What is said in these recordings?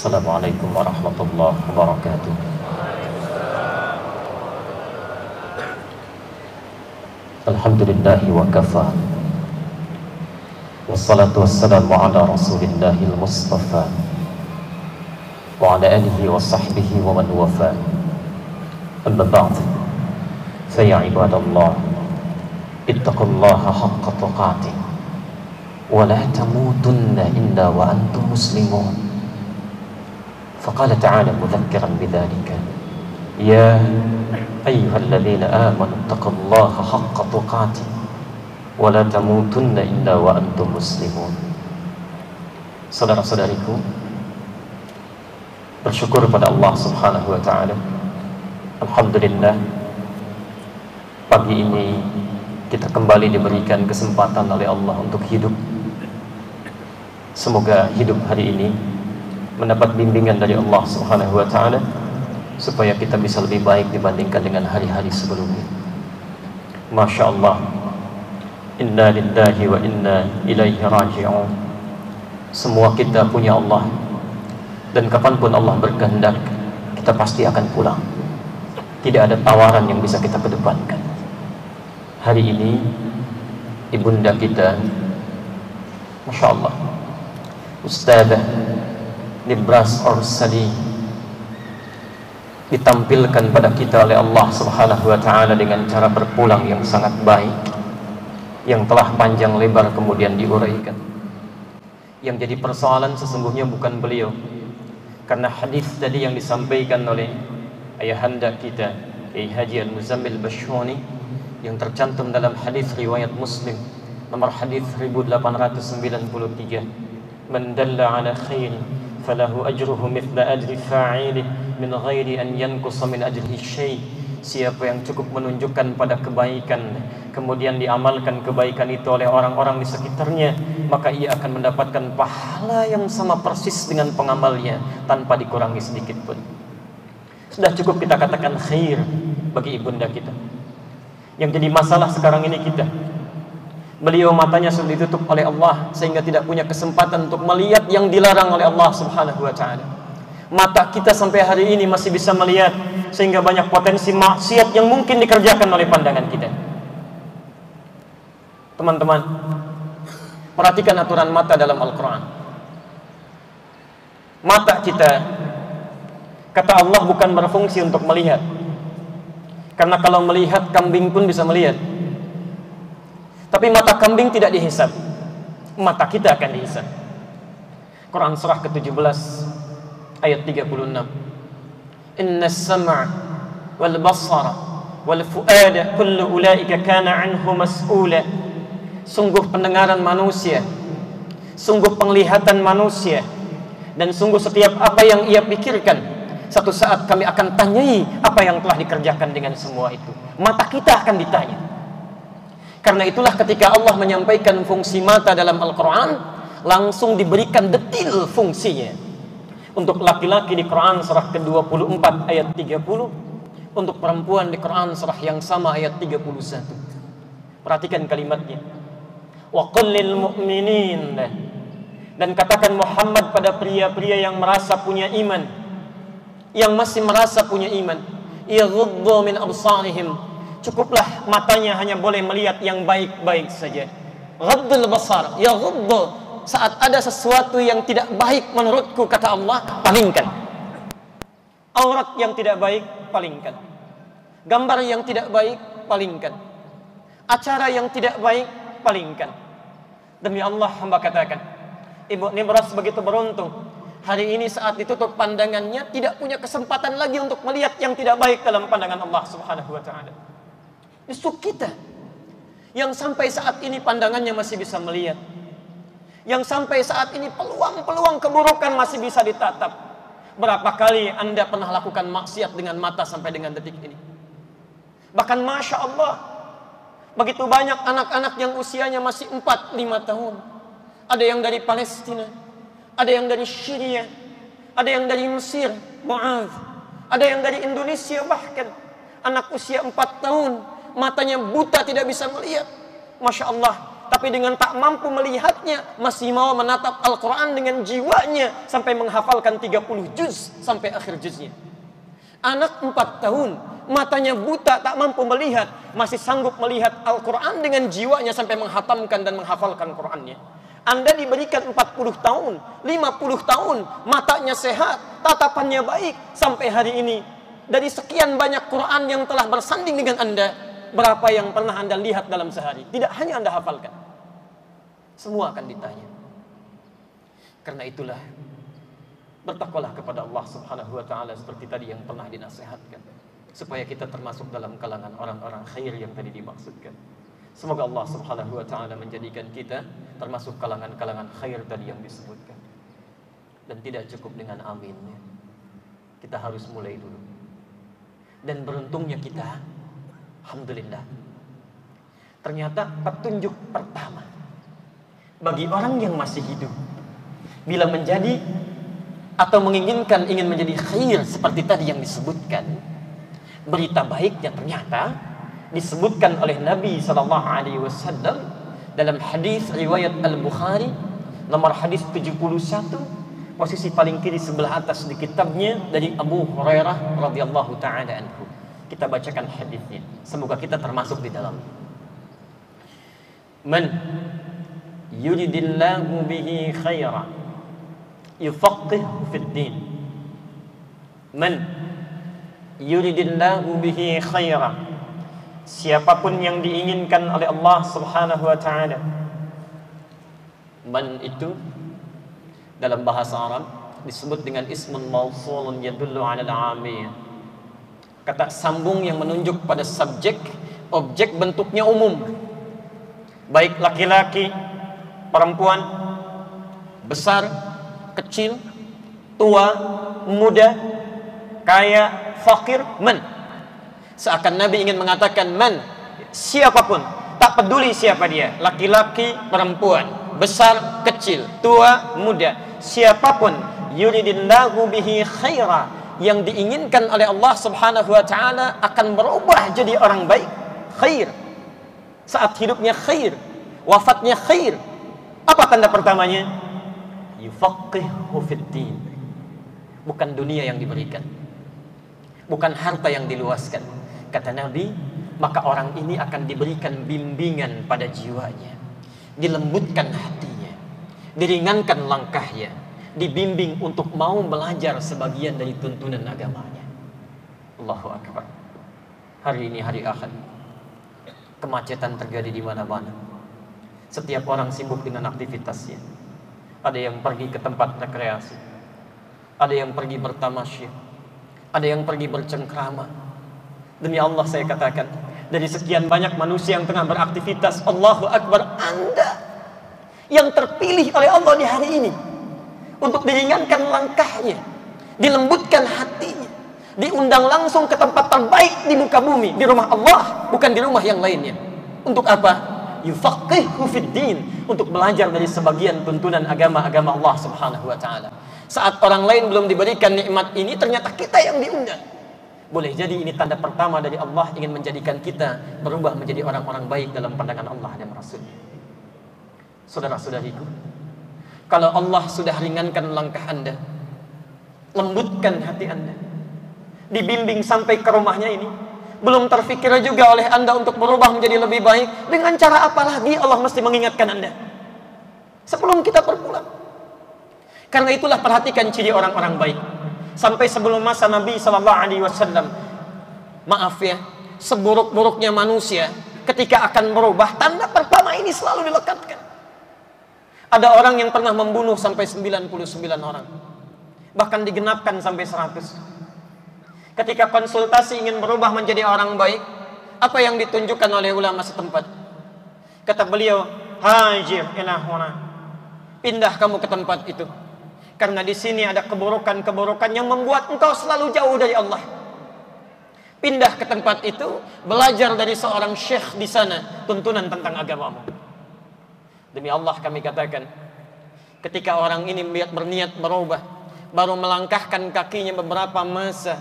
السلام عليكم ورحمة الله وبركاته. الحمد لله وكفى. والصلاة والسلام على رسول الله المصطفى وعلى آله وصحبه ومن وفى. أما بعد فيا عباد الله اتقوا الله حق تقاته ولا تموتن إلا وأنتم مسلمون. فقال تعالى مذكرا بذلك يا أيها الذين آمنوا اتقوا الله حق تقاته ولا تموتن إلا وأنتم مسلمون Saudara-saudariku Bersyukur pada Allah subhanahu wa ta'ala Alhamdulillah Pagi ini kita kembali diberikan kesempatan oleh Allah untuk hidup Semoga hidup hari ini mendapat bimbingan dari Allah Subhanahu wa taala supaya kita bisa lebih baik dibandingkan dengan hari-hari sebelumnya. Masya Allah. Inna lillahi wa inna ilaihi raji'un. Semua kita punya Allah. Dan kapan pun Allah berkehendak, kita pasti akan pulang. Tidak ada tawaran yang bisa kita kedepankan. Hari ini, ibunda kita, Masya Allah, Ustazah Nibras Orsali ditampilkan pada kita oleh Allah Subhanahu wa taala dengan cara berpulang yang sangat baik yang telah panjang lebar kemudian diuraikan. Yang jadi persoalan sesungguhnya bukan beliau. Karena hadis tadi yang disampaikan oleh ayahanda kita, Kiai Haji Al-Muzammil Bashoni yang tercantum dalam hadis riwayat Muslim nomor hadis 1893 man dalla ala khair falahu ajruhu mithla ajri fa'ilih min ghairi an yankusa min ajrihi syai siapa yang cukup menunjukkan pada kebaikan kemudian diamalkan kebaikan itu oleh orang-orang di sekitarnya maka ia akan mendapatkan pahala yang sama persis dengan pengamalnya tanpa dikurangi sedikit pun. Sudah cukup kita katakan khair bagi ibunda kita. Yang jadi masalah sekarang ini kita Beliau matanya sudah ditutup oleh Allah sehingga tidak punya kesempatan untuk melihat yang dilarang oleh Allah Subhanahu wa taala. Mata kita sampai hari ini masih bisa melihat sehingga banyak potensi maksiat yang mungkin dikerjakan oleh pandangan kita. Teman-teman, perhatikan aturan mata dalam Al-Qur'an. Mata kita kata Allah bukan berfungsi untuk melihat. Karena kalau melihat kambing pun bisa melihat. Tapi mata kambing tidak dihisap. Mata kita akan dihisap. Quran surah ke-17 ayat 36. Inna as-sam'a wal basara wal fuada kullu ulaika kana anhu mas'ula. Sungguh pendengaran manusia, sungguh penglihatan manusia dan sungguh setiap apa yang ia pikirkan satu saat kami akan tanyai apa yang telah dikerjakan dengan semua itu. Mata kita akan ditanya. Karena itulah ketika Allah menyampaikan fungsi mata dalam Al-Quran, langsung diberikan detil fungsinya. Untuk laki-laki di Quran surah ke-24 ayat 30, untuk perempuan di Quran surah yang sama ayat 31. Perhatikan kalimatnya. Wa qallil mu'minin. Dan katakan Muhammad pada pria-pria yang merasa punya iman, yang masih merasa punya iman, yaghuddu min absarihim cukuplah matanya hanya boleh melihat yang baik-baik saja. Ghaddul basar, ya ghaddu saat ada sesuatu yang tidak baik menurutku kata Allah, palingkan. Aurat yang tidak baik, palingkan. Gambar yang tidak baik, palingkan. Acara yang tidak baik, palingkan. Demi Allah hamba katakan, Ibu Nibras begitu beruntung. Hari ini saat ditutup pandangannya tidak punya kesempatan lagi untuk melihat yang tidak baik dalam pandangan Allah Subhanahu wa taala. Justru kita yang sampai saat ini pandangannya masih bisa melihat. Yang sampai saat ini peluang-peluang keburukan masih bisa ditatap. Berapa kali Anda pernah lakukan maksiat dengan mata sampai dengan detik ini? Bahkan Masya Allah, begitu banyak anak-anak yang usianya masih 4-5 tahun. Ada yang dari Palestina, ada yang dari Syria, ada yang dari Mesir, ada yang dari Indonesia bahkan. Anak usia 4 tahun matanya buta tidak bisa melihat. Masya Allah, tapi dengan tak mampu melihatnya masih mau menatap Al-Quran dengan jiwanya sampai menghafalkan 30 juz sampai akhir juznya. Anak 4 tahun, matanya buta tak mampu melihat, masih sanggup melihat Al-Quran dengan jiwanya sampai menghatamkan dan menghafalkan Qurannya. Anda diberikan 40 tahun, 50 tahun, matanya sehat, tatapannya baik sampai hari ini. Dari sekian banyak Quran yang telah bersanding dengan Anda, berapa yang pernah Anda lihat dalam sehari? Tidak hanya Anda hafalkan. Semua akan ditanya. Karena itulah bertakwalah kepada Allah Subhanahu wa taala seperti tadi yang pernah dinasihatkan supaya kita termasuk dalam kalangan orang-orang khair yang tadi dimaksudkan. Semoga Allah Subhanahu wa taala menjadikan kita termasuk kalangan-kalangan khair tadi yang disebutkan. Dan tidak cukup dengan amin. Kita harus mulai dulu. Dan beruntungnya kita Alhamdulillah. Ternyata petunjuk pertama bagi orang yang masih hidup bila menjadi atau menginginkan ingin menjadi khair seperti tadi yang disebutkan berita baiknya ternyata disebutkan oleh Nabi sallallahu alaihi wasallam dalam hadis riwayat Al-Bukhari nomor hadis 71 posisi paling kiri sebelah atas di kitabnya dari Abu Hurairah radhiyallahu taala anhu kita bacakan hadisnya. Semoga kita termasuk di dalam. Man yuridillahu bihi khaira yufaqihu fid din. Man yuridillahu bihi khaira. Siapa pun yang diinginkan oleh Allah Subhanahu wa taala. Man itu dalam bahasa Arab disebut dengan ismun mausulun yadullu 'ala al-'amiyah kata sambung yang menunjuk pada subjek objek bentuknya umum. Baik laki-laki perempuan besar kecil tua muda kaya fakir man seakan Nabi ingin mengatakan man siapa pun tak peduli siapa dia laki-laki perempuan besar kecil tua muda siapa pun yuridillahu bihi khaira yang diinginkan oleh Allah Subhanahu wa taala akan berubah jadi orang baik, khair. Saat hidupnya khair, wafatnya khair. Apa tanda pertamanya? Yufaqihu fid din. Bukan dunia yang diberikan. Bukan harta yang diluaskan. Kata Nabi, maka orang ini akan diberikan bimbingan pada jiwanya. Dilembutkan hatinya. Diringankan langkahnya dibimbing untuk mau belajar sebagian dari tuntunan agamanya. Allahu Akbar. Hari ini hari Ahad. Kemacetan terjadi di mana-mana. Setiap orang sibuk dengan aktivitasnya. Ada yang pergi ke tempat rekreasi. Ada yang pergi bertamasya. Ada yang pergi bercengkrama. Demi Allah saya katakan, dari sekian banyak manusia yang tengah beraktivitas, Allahu Akbar, Anda yang terpilih oleh Allah di hari ini untuk diringankan langkahnya, dilembutkan hatinya, diundang langsung ke tempat terbaik di muka bumi, di rumah Allah, bukan di rumah yang lainnya. Untuk apa? Yufaqihu untuk belajar dari sebagian tuntunan agama-agama Allah Subhanahu wa taala. Saat orang lain belum diberikan nikmat ini, ternyata kita yang diundang. Boleh jadi ini tanda pertama dari Allah ingin menjadikan kita berubah menjadi orang-orang baik dalam pandangan Allah dan Rasulnya. Saudara-saudariku, kalau Allah sudah ringankan langkah Anda, lembutkan hati Anda, dibimbing sampai ke rumahnya ini, belum terfikir juga oleh Anda untuk berubah menjadi lebih baik, dengan cara apa lagi Allah mesti mengingatkan Anda? Sebelum kita berpulang. Karena itulah perhatikan ciri orang-orang baik. Sampai sebelum masa Nabi Wasallam, maaf ya, seburuk-buruknya manusia ketika akan berubah, tanda pertama ini selalu dilekatkan. Ada orang yang pernah membunuh sampai 99 orang. Bahkan digenapkan sampai 100. Ketika konsultasi ingin berubah menjadi orang baik, apa yang ditunjukkan oleh ulama setempat? Kata beliau, hajir ilahuna. Pindah kamu ke tempat itu. Karena di sini ada keburukan-keburukan yang membuat engkau selalu jauh dari Allah. Pindah ke tempat itu, belajar dari seorang syekh di sana tuntunan tentang agamamu. Demi Allah kami katakan, ketika orang ini berniat merubah, baru melangkahkan kakinya beberapa masa,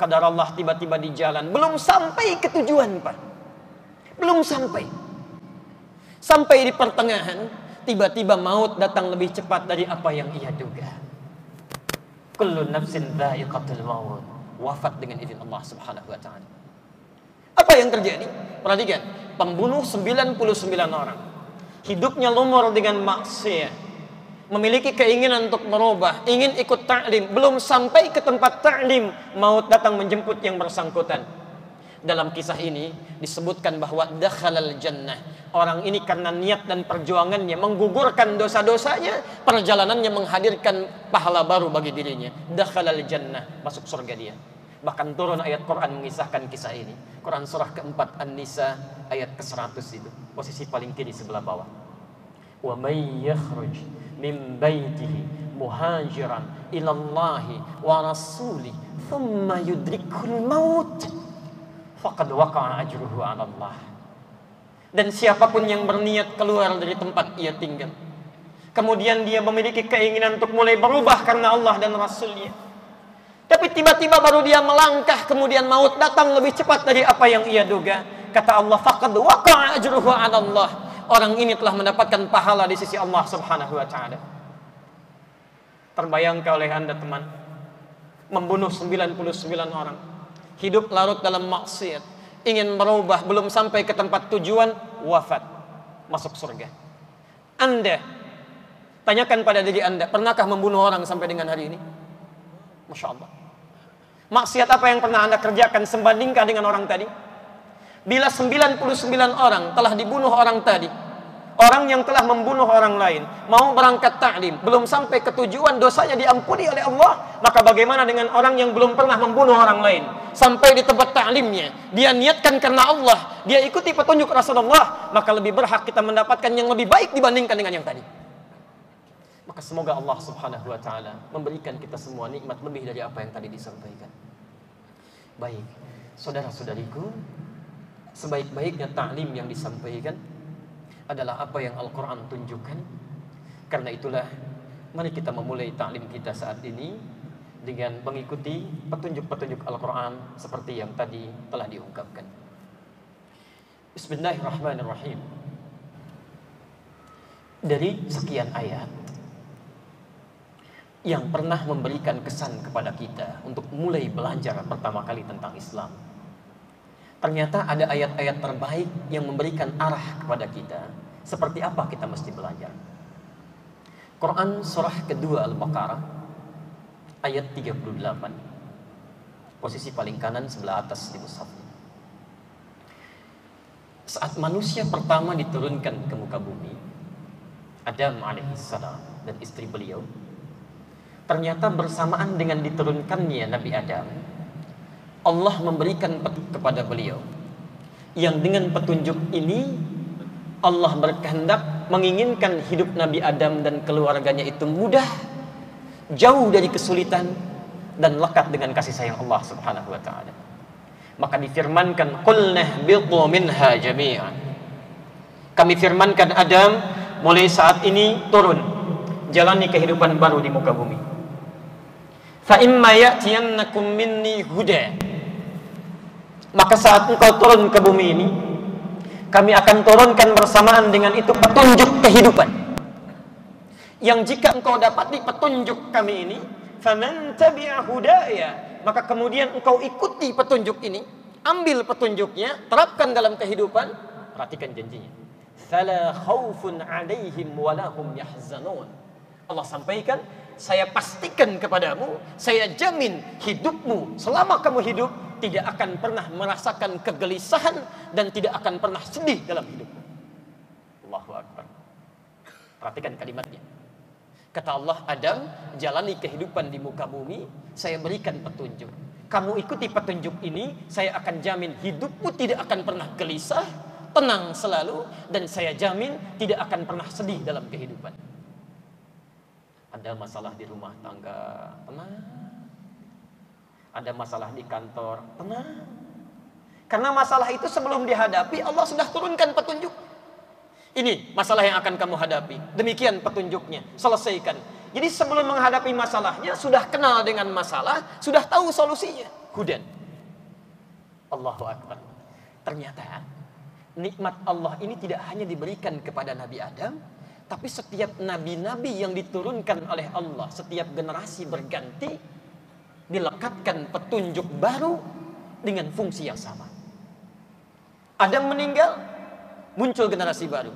kadar Allah tiba-tiba di jalan, belum sampai ke tujuan Pak. Belum sampai. Sampai di pertengahan, tiba-tiba maut datang lebih cepat dari apa yang ia duga. Kullu nafsin dha'iqatul maut. Wafat dengan izin Allah Subhanahu wa taala. Apa yang terjadi? Perhatikan, pembunuh 99 orang. Hidupnya lumur dengan maksiat. Memiliki keinginan untuk merubah, ingin ikut ta'lim, belum sampai ke tempat ta'lim, maut datang menjemput yang bersangkutan dalam kisah ini disebutkan bahwa dakhalal jannah. Orang ini karena niat dan perjuangannya menggugurkan dosa-dosanya, perjalanannya menghadirkan pahala baru bagi dirinya. Dakhalal jannah, masuk surga dia. Bahkan turun ayat Quran mengisahkan kisah ini. Quran surah keempat An-Nisa ayat ke-100 itu. Posisi paling kiri sebelah bawah. Wa may yakhruj min baitihi muhajiran ila Allah wa rasuli thumma yudrikul maut faqad waqa'a ajruhu 'ala Allah. Dan siapa pun yang berniat keluar dari tempat ia tinggal, kemudian dia memiliki keinginan untuk mulai berubah karena Allah dan Rasulnya. Tapi tiba-tiba baru dia melangkah, kemudian maut datang lebih cepat dari apa yang ia duga. Kata Allah, faqad waqa'a ajruhu 'ala Allah. Orang ini telah mendapatkan pahala di sisi Allah Subhanahu wa taala. Terbayangkan oleh Anda teman, membunuh 99 orang hidup larut dalam maksiat, ingin merubah belum sampai ke tempat tujuan, wafat, masuk surga. Anda tanyakan pada diri Anda, pernahkah membunuh orang sampai dengan hari ini? Masya Allah. Maksiat apa yang pernah Anda kerjakan sembandingkan dengan orang tadi? Bila 99 orang telah dibunuh orang tadi, Orang yang telah membunuh orang lain mau berangkat taklim, belum sampai ke tujuan dosanya diampuni oleh Allah, maka bagaimana dengan orang yang belum pernah membunuh orang lain sampai di tempat taklimnya, dia niatkan karena Allah, dia ikuti petunjuk Rasulullah, maka lebih berhak kita mendapatkan yang lebih baik dibandingkan dengan yang tadi. Maka semoga Allah Subhanahu wa taala memberikan kita semua nikmat lebih dari apa yang tadi disampaikan. Baik, saudara-saudariku, sebaik-baiknya taklim yang disampaikan adalah apa yang Al-Quran tunjukkan. Karena itulah, mari kita memulai taklim kita saat ini dengan mengikuti petunjuk-petunjuk Al-Quran seperti yang tadi telah diungkapkan. Bismillahirrahmanirrahim. Dari sekian ayat yang pernah memberikan kesan kepada kita untuk mulai belajar pertama kali tentang Islam Ternyata ada ayat-ayat terbaik yang memberikan arah kepada kita. Seperti apa kita mesti belajar. Quran surah kedua Al-Baqarah ayat 38. Posisi paling kanan sebelah atas di mushaf. Saat manusia pertama diturunkan ke muka bumi, Adam alaihissalam dan istri beliau, ternyata bersamaan dengan diturunkannya Nabi Adam, Allah memberikan kepada beliau yang dengan petunjuk ini Allah berkehendak menginginkan hidup Nabi Adam dan keluarganya itu mudah jauh dari kesulitan dan lekat dengan kasih sayang Allah Subhanahu wa taala. Maka difirmankan qulna minha jami'an. Kami firmankan Adam mulai saat ini turun jalani kehidupan baru di muka bumi. Fa imma ya'tiyannakum minni huda maka saat engkau turun ke bumi ini, kami akan turunkan bersamaan dengan itu petunjuk kehidupan. Yang jika engkau dapat di petunjuk kami ini, faman tabi'a hudaya, maka kemudian engkau ikuti petunjuk ini, ambil petunjuknya, terapkan dalam kehidupan, perhatikan janjinya. Fala 'alaihim yahzanun. Allah sampaikan, saya pastikan kepadamu, saya jamin hidupmu selama kamu hidup tidak akan pernah merasakan kegelisahan dan tidak akan pernah sedih dalam hidupmu. Allahu Akbar. Perhatikan kalimatnya. Kata Allah, Adam, jalani kehidupan di muka bumi, saya berikan petunjuk. Kamu ikuti petunjuk ini, saya akan jamin hidupmu tidak akan pernah gelisah, tenang selalu, dan saya jamin tidak akan pernah sedih dalam kehidupan. Ada masalah di rumah tangga, tenang ada masalah di kantor, tenang. Karena masalah itu sebelum dihadapi Allah sudah turunkan petunjuk. Ini masalah yang akan kamu hadapi. Demikian petunjuknya. Selesaikan. Jadi sebelum menghadapi masalahnya sudah kenal dengan masalah, sudah tahu solusinya. Hudan. Allahu Akbar. Ternyata nikmat Allah ini tidak hanya diberikan kepada Nabi Adam, tapi setiap nabi-nabi yang diturunkan oleh Allah, setiap generasi berganti, dilekatkan petunjuk baru dengan fungsi yang sama. Adam meninggal, muncul generasi baru.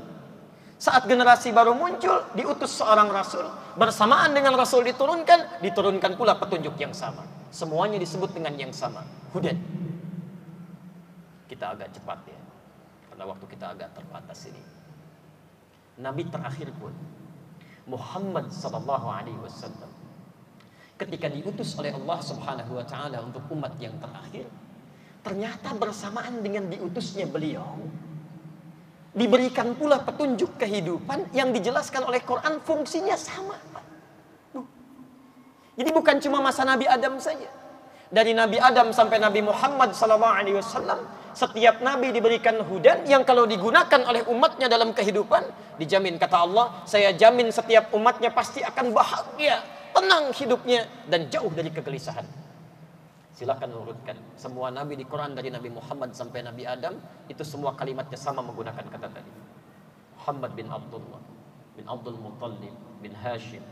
Saat generasi baru muncul, diutus seorang rasul. Bersamaan dengan rasul diturunkan, diturunkan pula petunjuk yang sama. Semuanya disebut dengan yang sama. Hudan. Kita agak cepat ya. Karena waktu kita agak terbatas ini. Nabi terakhir pun Muhammad sallallahu alaihi wasallam ketika diutus oleh Allah Subhanahu wa taala untuk umat yang terakhir ternyata bersamaan dengan diutusnya beliau diberikan pula petunjuk kehidupan yang dijelaskan oleh Quran fungsinya sama. Jadi bukan cuma masa Nabi Adam saja. Dari Nabi Adam sampai Nabi Muhammad sallallahu alaihi wasallam setiap nabi diberikan hudan yang kalau digunakan oleh umatnya dalam kehidupan dijamin kata Allah saya jamin setiap umatnya pasti akan bahagia tenang hidupnya dan jauh dari kegelisahan. Silakan urutkan semua nabi di Quran dari Nabi Muhammad sampai Nabi Adam itu semua kalimatnya sama menggunakan kata tadi. Muhammad bin Abdullah bin Abdul Muttalib bin Hashim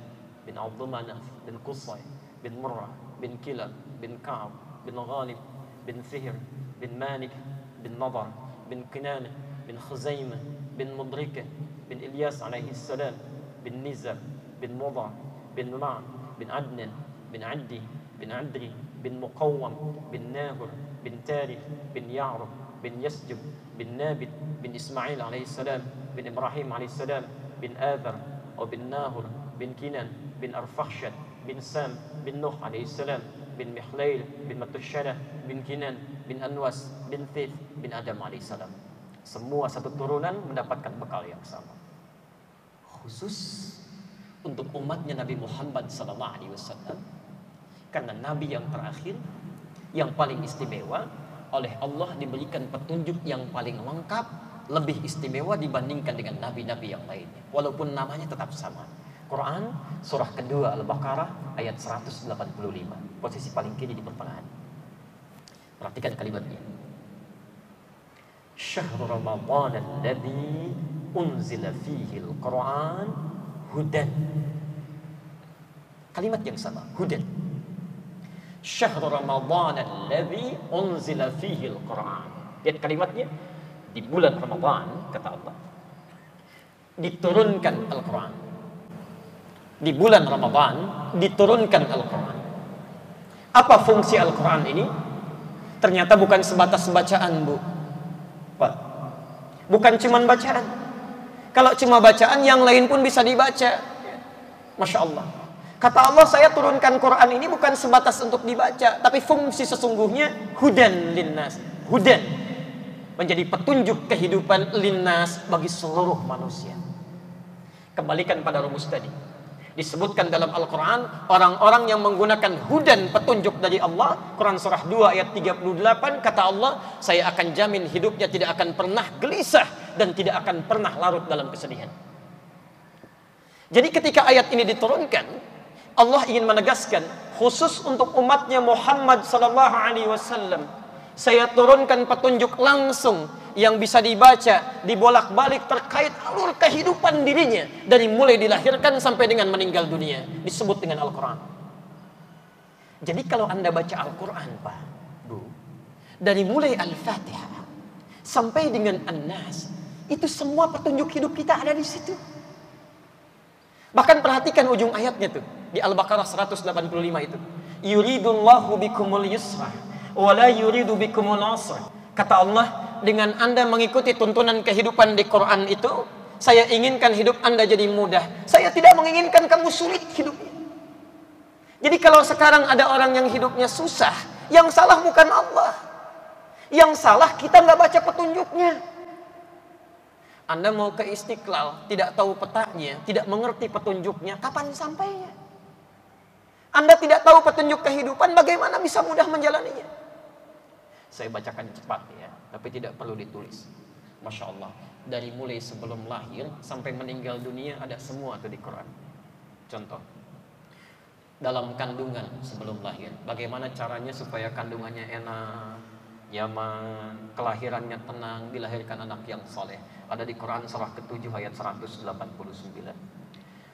bin Abdul Manaf bin Qusay bin Murrah bin Kilab bin Ka'ab bin Ghalib bin Fihr bin Malik bin Nadar bin Kinanah bin Khuzaimah bin Mudrikah bin Ilyas alaihi salam bin Nizar bin Mudha bin Ma' bin Adnan bin Addi bin Adri bin Muqawwam bin Nahur bin Tarikh bin Ya'rub bin Yasjub bin Nabit bin Ismail alaihi salam bin Ibrahim alaihi salam bin Adar atau bin Nahur bin Kinan bin Arfakhshad bin Sam bin Nuh alaihi salam bin Mihlail bin Matusyarah bin Kinan bin Anwas bin Thith bin Adam alaihissalam. Semua satu turunan mendapatkan bekal yang sama. Khusus untuk umatnya Nabi Muhammad sallallahu alaihi wasallam. Karena nabi yang terakhir yang paling istimewa oleh Allah diberikan petunjuk yang paling lengkap lebih istimewa dibandingkan dengan nabi-nabi yang lainnya walaupun namanya tetap sama Quran surah kedua Al-Baqarah ayat 185 posisi paling kiri di pertengahan. Perhatikan kalimatnya. Syahrul Ramadan alladhi unzila fihi al-Quran hudan. Kalimat yang sama hudan. Syahrul Ramadan alladhi unzila fihi al-Quran. Lihat kalimatnya. Di bulan Ramadan kata Allah diturunkan Al-Quran di bulan Ramadan diturunkan Al-Quran. Apa fungsi Al-Quran ini? Ternyata bukan sebatas bacaan bu. Pak. bukan cuma bacaan. Kalau cuma bacaan yang lain pun bisa dibaca. Masya Allah. Kata Allah saya turunkan Quran ini bukan sebatas untuk dibaca tapi fungsi sesungguhnya hudan linnas. Hudan. Menjadi petunjuk kehidupan linnas bagi seluruh manusia. Kembalikan pada rumus tadi. Disebutkan dalam Al-Quran Orang-orang yang menggunakan hudan petunjuk dari Allah Quran surah 2 ayat 38 Kata Allah Saya akan jamin hidupnya tidak akan pernah gelisah Dan tidak akan pernah larut dalam kesedihan. Jadi ketika ayat ini diturunkan Allah ingin menegaskan Khusus untuk umatnya Muhammad Sallallahu Alaihi Wasallam saya turunkan petunjuk langsung yang bisa dibaca, dibolak-balik terkait alur kehidupan dirinya dari mulai dilahirkan sampai dengan meninggal dunia disebut dengan Al-Qur'an. Jadi kalau Anda baca Al-Qur'an, Pak, Bu, dari mulai Al-Fatihah sampai dengan An-Nas, itu semua petunjuk hidup kita ada di situ. Bahkan perhatikan ujung ayatnya tuh di Al-Baqarah 185 itu. Yuridullahu bikumul yusra wala yuridu bikumul asr. Kata Allah, dengan Anda mengikuti tuntunan kehidupan di Quran itu, saya inginkan hidup Anda jadi mudah. Saya tidak menginginkan kamu sulit hidupnya. Jadi kalau sekarang ada orang yang hidupnya susah, yang salah bukan Allah. Yang salah kita nggak baca petunjuknya. Anda mau ke istiqlal, tidak tahu petanya, tidak mengerti petunjuknya, kapan sampainya? Anda tidak tahu petunjuk kehidupan, bagaimana bisa mudah menjalaninya? Saya bacakan cepat ya, tapi tidak perlu ditulis. Masya Allah. Dari mulai sebelum lahir sampai meninggal dunia ada semua tuh di Quran. Contoh. Dalam kandungan sebelum lahir. Bagaimana caranya supaya kandungannya enak. Yaman, kelahirannya tenang, dilahirkan anak yang soleh. Ada di Quran surah ke-7 ayat 189.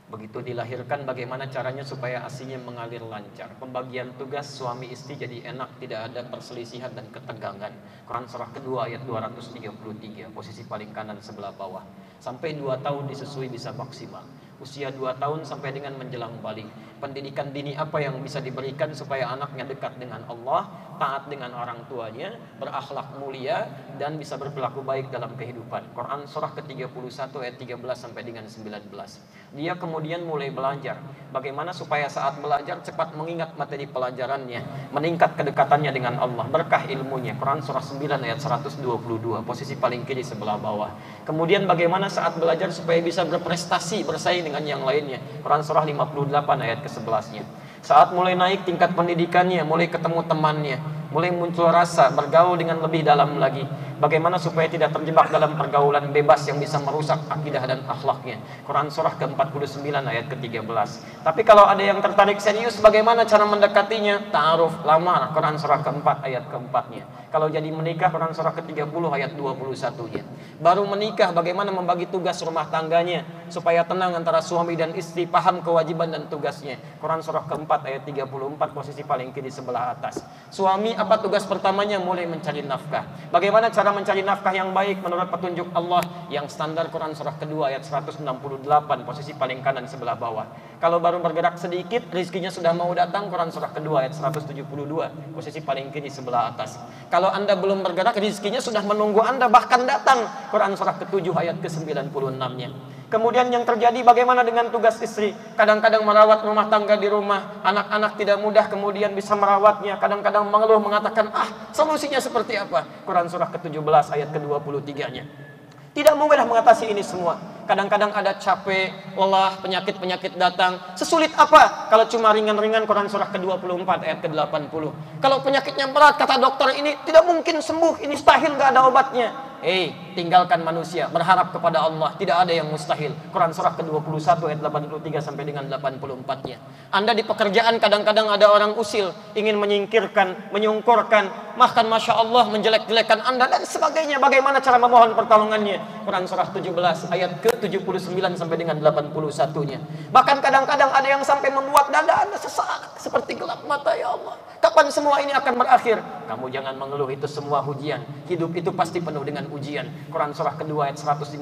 Begitu dilahirkan bagaimana caranya supaya asinya mengalir lancar. Pembagian tugas suami istri jadi enak, tidak ada perselisihan dan ketegangan. Quran surah kedua ayat 233, posisi paling kanan sebelah bawah. Sampai 2 tahun disusui bisa maksimal usia 2 tahun sampai dengan menjelang balik. Pendidikan dini apa yang bisa diberikan supaya anaknya dekat dengan Allah, taat dengan orang tuanya, berakhlak mulia dan bisa berperilaku baik dalam kehidupan. Quran surah ke-31 ayat 13 sampai dengan 19. Dia kemudian mulai belajar bagaimana supaya saat belajar cepat mengingat materi pelajarannya, meningkat kedekatannya dengan Allah, berkah ilmunya. Quran surah 9 ayat 122, posisi paling kiri sebelah bawah. Kemudian bagaimana saat belajar supaya bisa berprestasi bersaing dengan yang lainnya. Quran surah 58 ayat ke-11-nya. Saat mulai naik tingkat pendidikannya, mulai ketemu temannya, mulai muncul rasa bergaul dengan lebih dalam lagi Bagaimana supaya tidak terjebak dalam pergaulan bebas yang bisa merusak akidah dan akhlaknya. Quran surah ke-49 ayat ke-13. Tapi kalau ada yang tertarik serius bagaimana cara mendekatinya? Ta'aruf, lamar. Quran surah ke-4 ayat ke-4-nya. Kalau jadi menikah Quran surah ke-30 ayat 21-nya. Baru menikah bagaimana membagi tugas rumah tangganya supaya tenang antara suami dan istri, paham kewajiban dan tugasnya. Quran surah ke-4 ayat 34 posisi paling kiri sebelah atas. Suami apa tugas pertamanya? Mulai mencari nafkah. Bagaimana cara mencari nafkah yang baik menurut petunjuk Allah yang standar Quran surah kedua ayat 168 posisi paling kanan sebelah bawah. Kalau baru bergerak sedikit rizkinya sudah mau datang Quran surah kedua ayat 172 posisi paling kiri sebelah atas. Kalau Anda belum bergerak rizkinya sudah menunggu Anda bahkan datang Quran surah ketujuh ayat ke-96-nya. Kemudian yang terjadi bagaimana dengan tugas istri? Kadang-kadang merawat rumah tangga di rumah, anak-anak tidak mudah kemudian bisa merawatnya. Kadang-kadang mengeluh mengatakan, ah solusinya seperti apa? Quran surah ke-17 ayat ke-23-nya. Tidak mudah mengatasi ini semua. Kadang-kadang ada capek, lelah, penyakit-penyakit datang. Sesulit apa? Kalau cuma ringan-ringan Quran surah ke-24 ayat ke-80. Kalau penyakitnya berat, kata dokter ini tidak mungkin sembuh, ini stahil nggak ada obatnya. Eh, tinggalkan manusia, berharap kepada Allah, tidak ada yang mustahil. Quran surah ke-21 ayat 83 sampai dengan 84-nya. Anda di pekerjaan kadang-kadang ada orang usil, ingin menyingkirkan, menyungkurkan, bahkan Masya Allah menjelek-jelekan Anda dan sebagainya. Bagaimana cara memohon pertolongannya? Quran surah 17 ayat ke-79 sampai dengan 81-nya. Bahkan kadang-kadang ada yang sampai membuat dada Anda sesak seperti gelap mata ya Allah. Kapan semua ini akan berakhir? Kamu jangan mengeluh itu semua ujian. Hidup itu pasti penuh dengan ujian. Quran surah kedua ayat 155.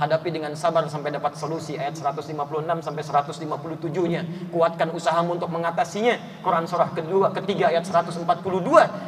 Hadapi dengan sabar sampai dapat solusi ayat 156 sampai 157-nya. Kuatkan usahamu untuk mengatasinya. Quran surah kedua ketiga ayat 142.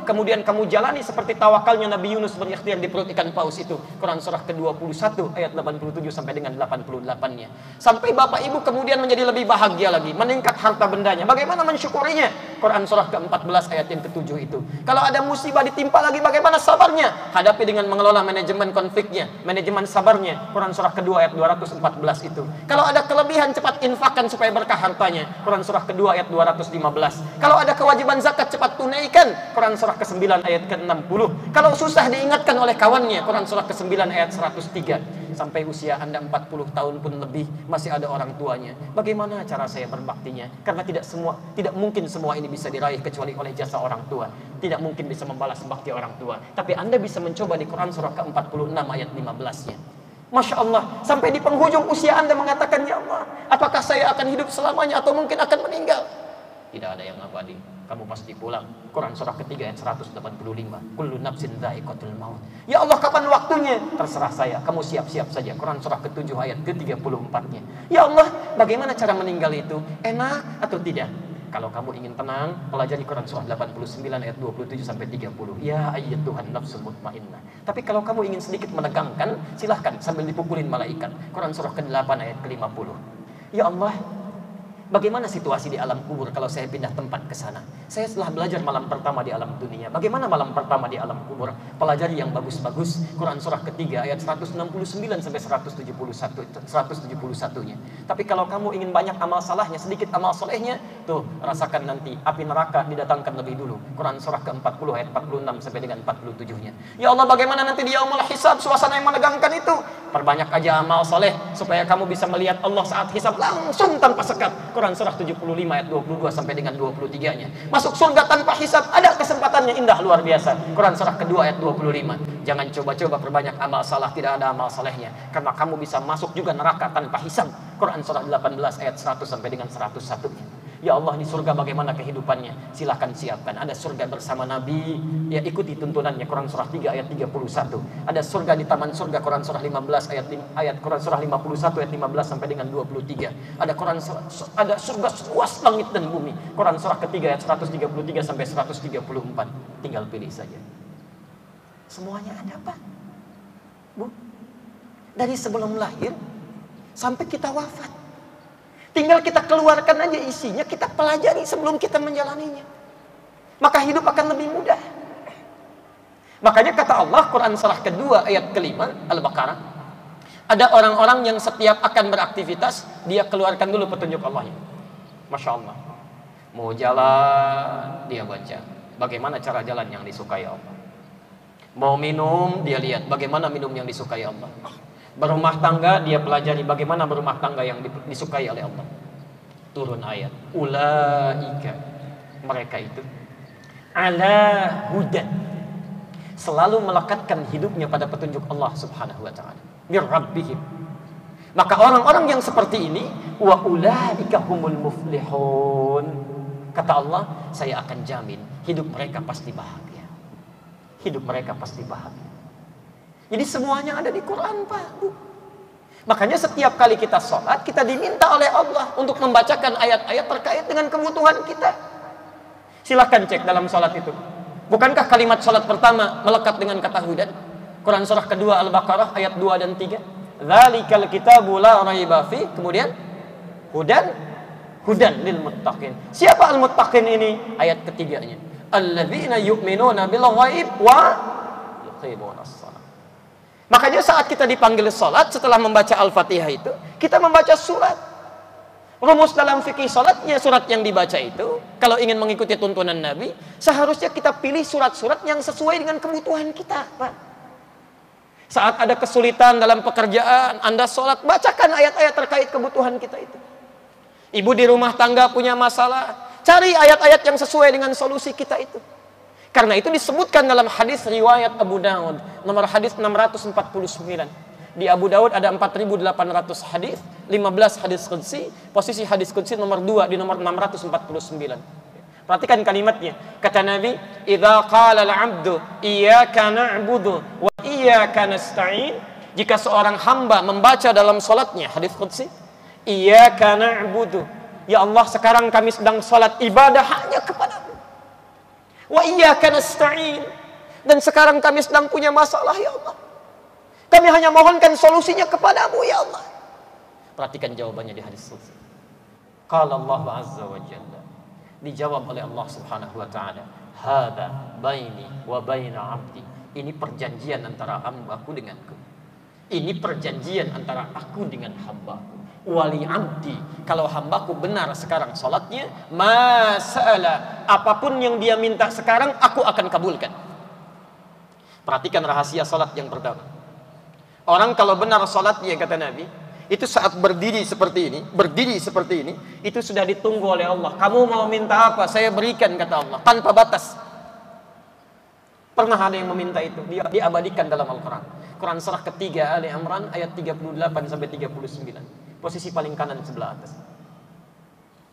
Kemudian kamu jalani seperti tawakalnya Nabi Yunus berikhtiar di perut ikan paus itu. Quran surah ke-21 ayat 87 sampai dengan 88-nya. Sampai Bapak Ibu kemudian menjadi lebih bahagia lagi, meningkat harta bendanya. Bagaimana mensyukurinya? Quran surah ke-14 ayat yang ke-7 itu. Kalau ada musibah ditimpa lagi bagaimana sabarnya? Hadapi dengan mengelola manajemen konfliknya, manajemen sabarnya. Quran surah kedua ayat 214 itu. Kalau ada kelebihan cepat infakkan supaya berkah hartanya. Quran surah kedua ayat 215. Kalau ada kewajiban zakat cepat tunaikan. Quran surah ke-9 ayat ke-60. Kalau susah diingatkan oleh kawannya. Quran surah ke-9 ayat 103. Sampai usia Anda 40 tahun pun lebih masih ada orang tuanya. Bagaimana cara saya berbaktinya? Karena tidak semua tidak mungkin semua ini bisa diraih kecuali oleh jasa orang tua. Tidak mungkin bisa membalas bakti orang tua. Tapi Anda bisa mencoba di Quran surah ke-46 ayat 15-nya. Masya Allah, sampai di penghujung usia Anda mengatakan, Ya Allah, apakah saya akan hidup selamanya atau mungkin akan meninggal? Tidak ada yang abadi. Kamu pasti pulang. Quran surah ketiga ayat 185. Kullu nafsin dha'iqatul maut. Ya Allah, kapan waktunya? Terserah saya. Kamu siap-siap saja. Quran surah ke-7 ayat ke-34-nya. Ya Allah, bagaimana cara meninggal itu? Enak atau tidak? Kalau kamu ingin tenang, pelajari Quran surah 89 ayat 27 sampai 30. Ya ayat Tuhan nafsu mutmainnah. Tapi kalau kamu ingin sedikit menegangkan, silahkan sambil dipukulin malaikat. Quran surah ke-8 ayat ke-50. Ya Allah, Bagaimana situasi di alam kubur kalau saya pindah tempat ke sana? Saya setelah belajar malam pertama di alam dunia. Bagaimana malam pertama di alam kubur? Pelajari yang bagus-bagus. Quran surah ketiga ayat 169 sampai 171 171-nya. Tapi kalau kamu ingin banyak amal salahnya, sedikit amal solehnya, Tuh, rasakan nanti api neraka didatangkan lebih dulu. Quran surah ke-40 ayat 46 sampai dengan 47-nya. Ya Allah, bagaimana nanti di yaumul hisab suasana yang menegangkan itu? Perbanyak aja amal soleh supaya kamu bisa melihat Allah saat hisab langsung tanpa sekat. Quran surah 75 ayat 22 sampai dengan 23-nya. Masuk surga tanpa hisab, ada kesempatannya indah luar biasa. Quran surah kedua ayat 25. Jangan coba-coba perbanyak amal salah, tidak ada amal solehnya. Karena kamu bisa masuk juga neraka tanpa hisab. Quran surah 18 ayat 100 sampai dengan 101. Ya Allah di surga bagaimana kehidupannya? Silahkan siapkan. Ada surga bersama Nabi, ya ikuti tuntunannya Quran surah 3 ayat 31. Ada surga di taman surga Quran surah 15 ayat ayat Quran surah 51 ayat 15 sampai dengan 23. Ada Quran ada surga luas langit dan bumi. Quran surah ketiga ayat 133 sampai 134. Tinggal pilih saja. Semuanya ada Pak. Bu. Dari sebelum lahir sampai kita wafat. Tinggal kita keluarkan aja isinya, kita pelajari sebelum kita menjalaninya. Maka hidup akan lebih mudah. Makanya kata Allah, Quran surah kedua ayat kelima, Al-Baqarah. Ada orang-orang yang setiap akan beraktivitas, dia keluarkan dulu petunjuk Allahnya. Masya Allah. Mau jalan, dia baca. Bagaimana cara jalan yang disukai Allah. Mau minum, dia lihat bagaimana minum yang disukai Allah. Berumah tangga dia pelajari bagaimana berumah tangga yang disukai oleh Allah. Turun ayat. Ulaika mereka itu ala hudan selalu melekatkan hidupnya pada petunjuk Allah Subhanahu wa taala. Bir rabbihim. Maka orang-orang yang seperti ini wa ulaika humul muflihun. Kata Allah, saya akan jamin hidup mereka pasti bahagia. Hidup mereka pasti bahagia. Jadi semuanya ada di Quran Pak Bu. Makanya setiap kali kita sholat kita diminta oleh Allah untuk membacakan ayat-ayat terkait dengan kebutuhan kita. Silahkan cek dalam sholat itu. Bukankah kalimat sholat pertama melekat dengan kata hudan? Quran surah kedua Al-Baqarah ayat 2 dan 3. Dzalikal kitabu la raiba fi. Kemudian hudan hudan lil muttaqin. Siapa al muttaqin ini? Ayat ketiganya. Alladzina yu'minuna bil ghaib wa yuqimuna Makanya saat kita dipanggil sholat setelah membaca Al-Fatihah itu, kita membaca surat. Rumus dalam fikih sholatnya surat yang dibaca itu, kalau ingin mengikuti tuntunan Nabi, seharusnya kita pilih surat-surat yang sesuai dengan kebutuhan kita. Pak. Saat ada kesulitan dalam pekerjaan, Anda sholat, bacakan ayat-ayat terkait kebutuhan kita itu. Ibu di rumah tangga punya masalah, cari ayat-ayat yang sesuai dengan solusi kita itu. Karena itu disebutkan dalam hadis riwayat Abu Dawud nomor hadis 649. Di Abu Dawud ada 4800 hadis, 15 hadis qudsi, posisi hadis qudsi nomor 2 di nomor 649. Perhatikan kalimatnya. Kata Nabi, "Idza qala al-'abdu iyyaka na'budu wa iyyaka nasta'in" Jika seorang hamba membaca dalam salatnya hadis qudsi, "Iyyaka na'budu" Ya Allah, sekarang kami sedang salat ibadah hanya kepada Wa iyyaka nasta'in. Dan sekarang kami sedang punya masalah ya Allah. Kami hanya mohonkan solusinya kepadamu ya Allah. Perhatikan jawabannya di hadis suci. Qala Allah Azza wa Jalla. Dijawab oleh Allah Subhanahu wa taala, "Hada baini wa baina 'abdi." Ini perjanjian antara hambaku denganku. Ini perjanjian antara aku dengan hambaku wali abdi. Kalau hambaku benar sekarang sholatnya masalah apa pun yang dia minta sekarang aku akan kabulkan. Perhatikan rahasia sholat yang pertama. Orang kalau benar sholatnya kata Nabi itu saat berdiri seperti ini berdiri seperti ini itu sudah ditunggu oleh Allah. Kamu mau minta apa? Saya berikan kata Allah tanpa batas. Pernah ada yang meminta itu? Dia diabadikan dalam Al-Quran. Quran surah ketiga Ali Imran ayat 38 sampai 39 posisi paling kanan sebelah atas.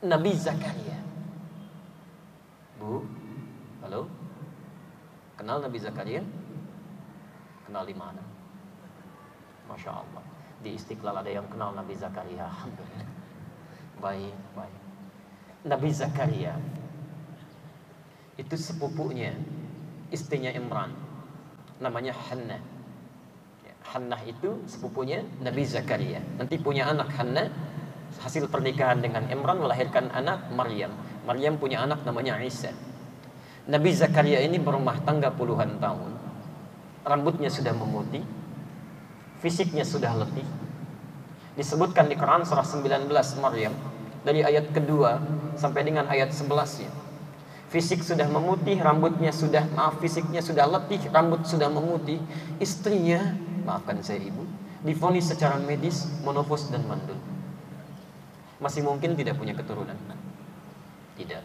Nabi Zakaria. Bu, halo? Kenal Nabi Zakaria? Kenal di mana? Masya Allah. Di Istiqlal ada yang kenal Nabi Zakaria. Alhamdulillah. Baik, baik. Nabi Zakaria itu sepupunya istrinya Imran namanya Hannah Hannah itu sepupunya Nabi Zakaria. Nanti punya anak Hannah hasil pernikahan dengan Imran melahirkan anak Maryam. Maryam punya anak namanya Isa. Nabi Zakaria ini berumah tangga puluhan tahun. Rambutnya sudah memutih. Fisiknya sudah letih. Disebutkan di Quran surah 19 Maryam dari ayat kedua sampai dengan ayat sebelasnya. Fisik sudah memutih, rambutnya sudah maaf fisiknya sudah letih, rambut sudah memutih. Istrinya, maafkan saya ibu, difonis secara medis monofos dan mandul. Masih mungkin tidak punya keturunan. Tidak.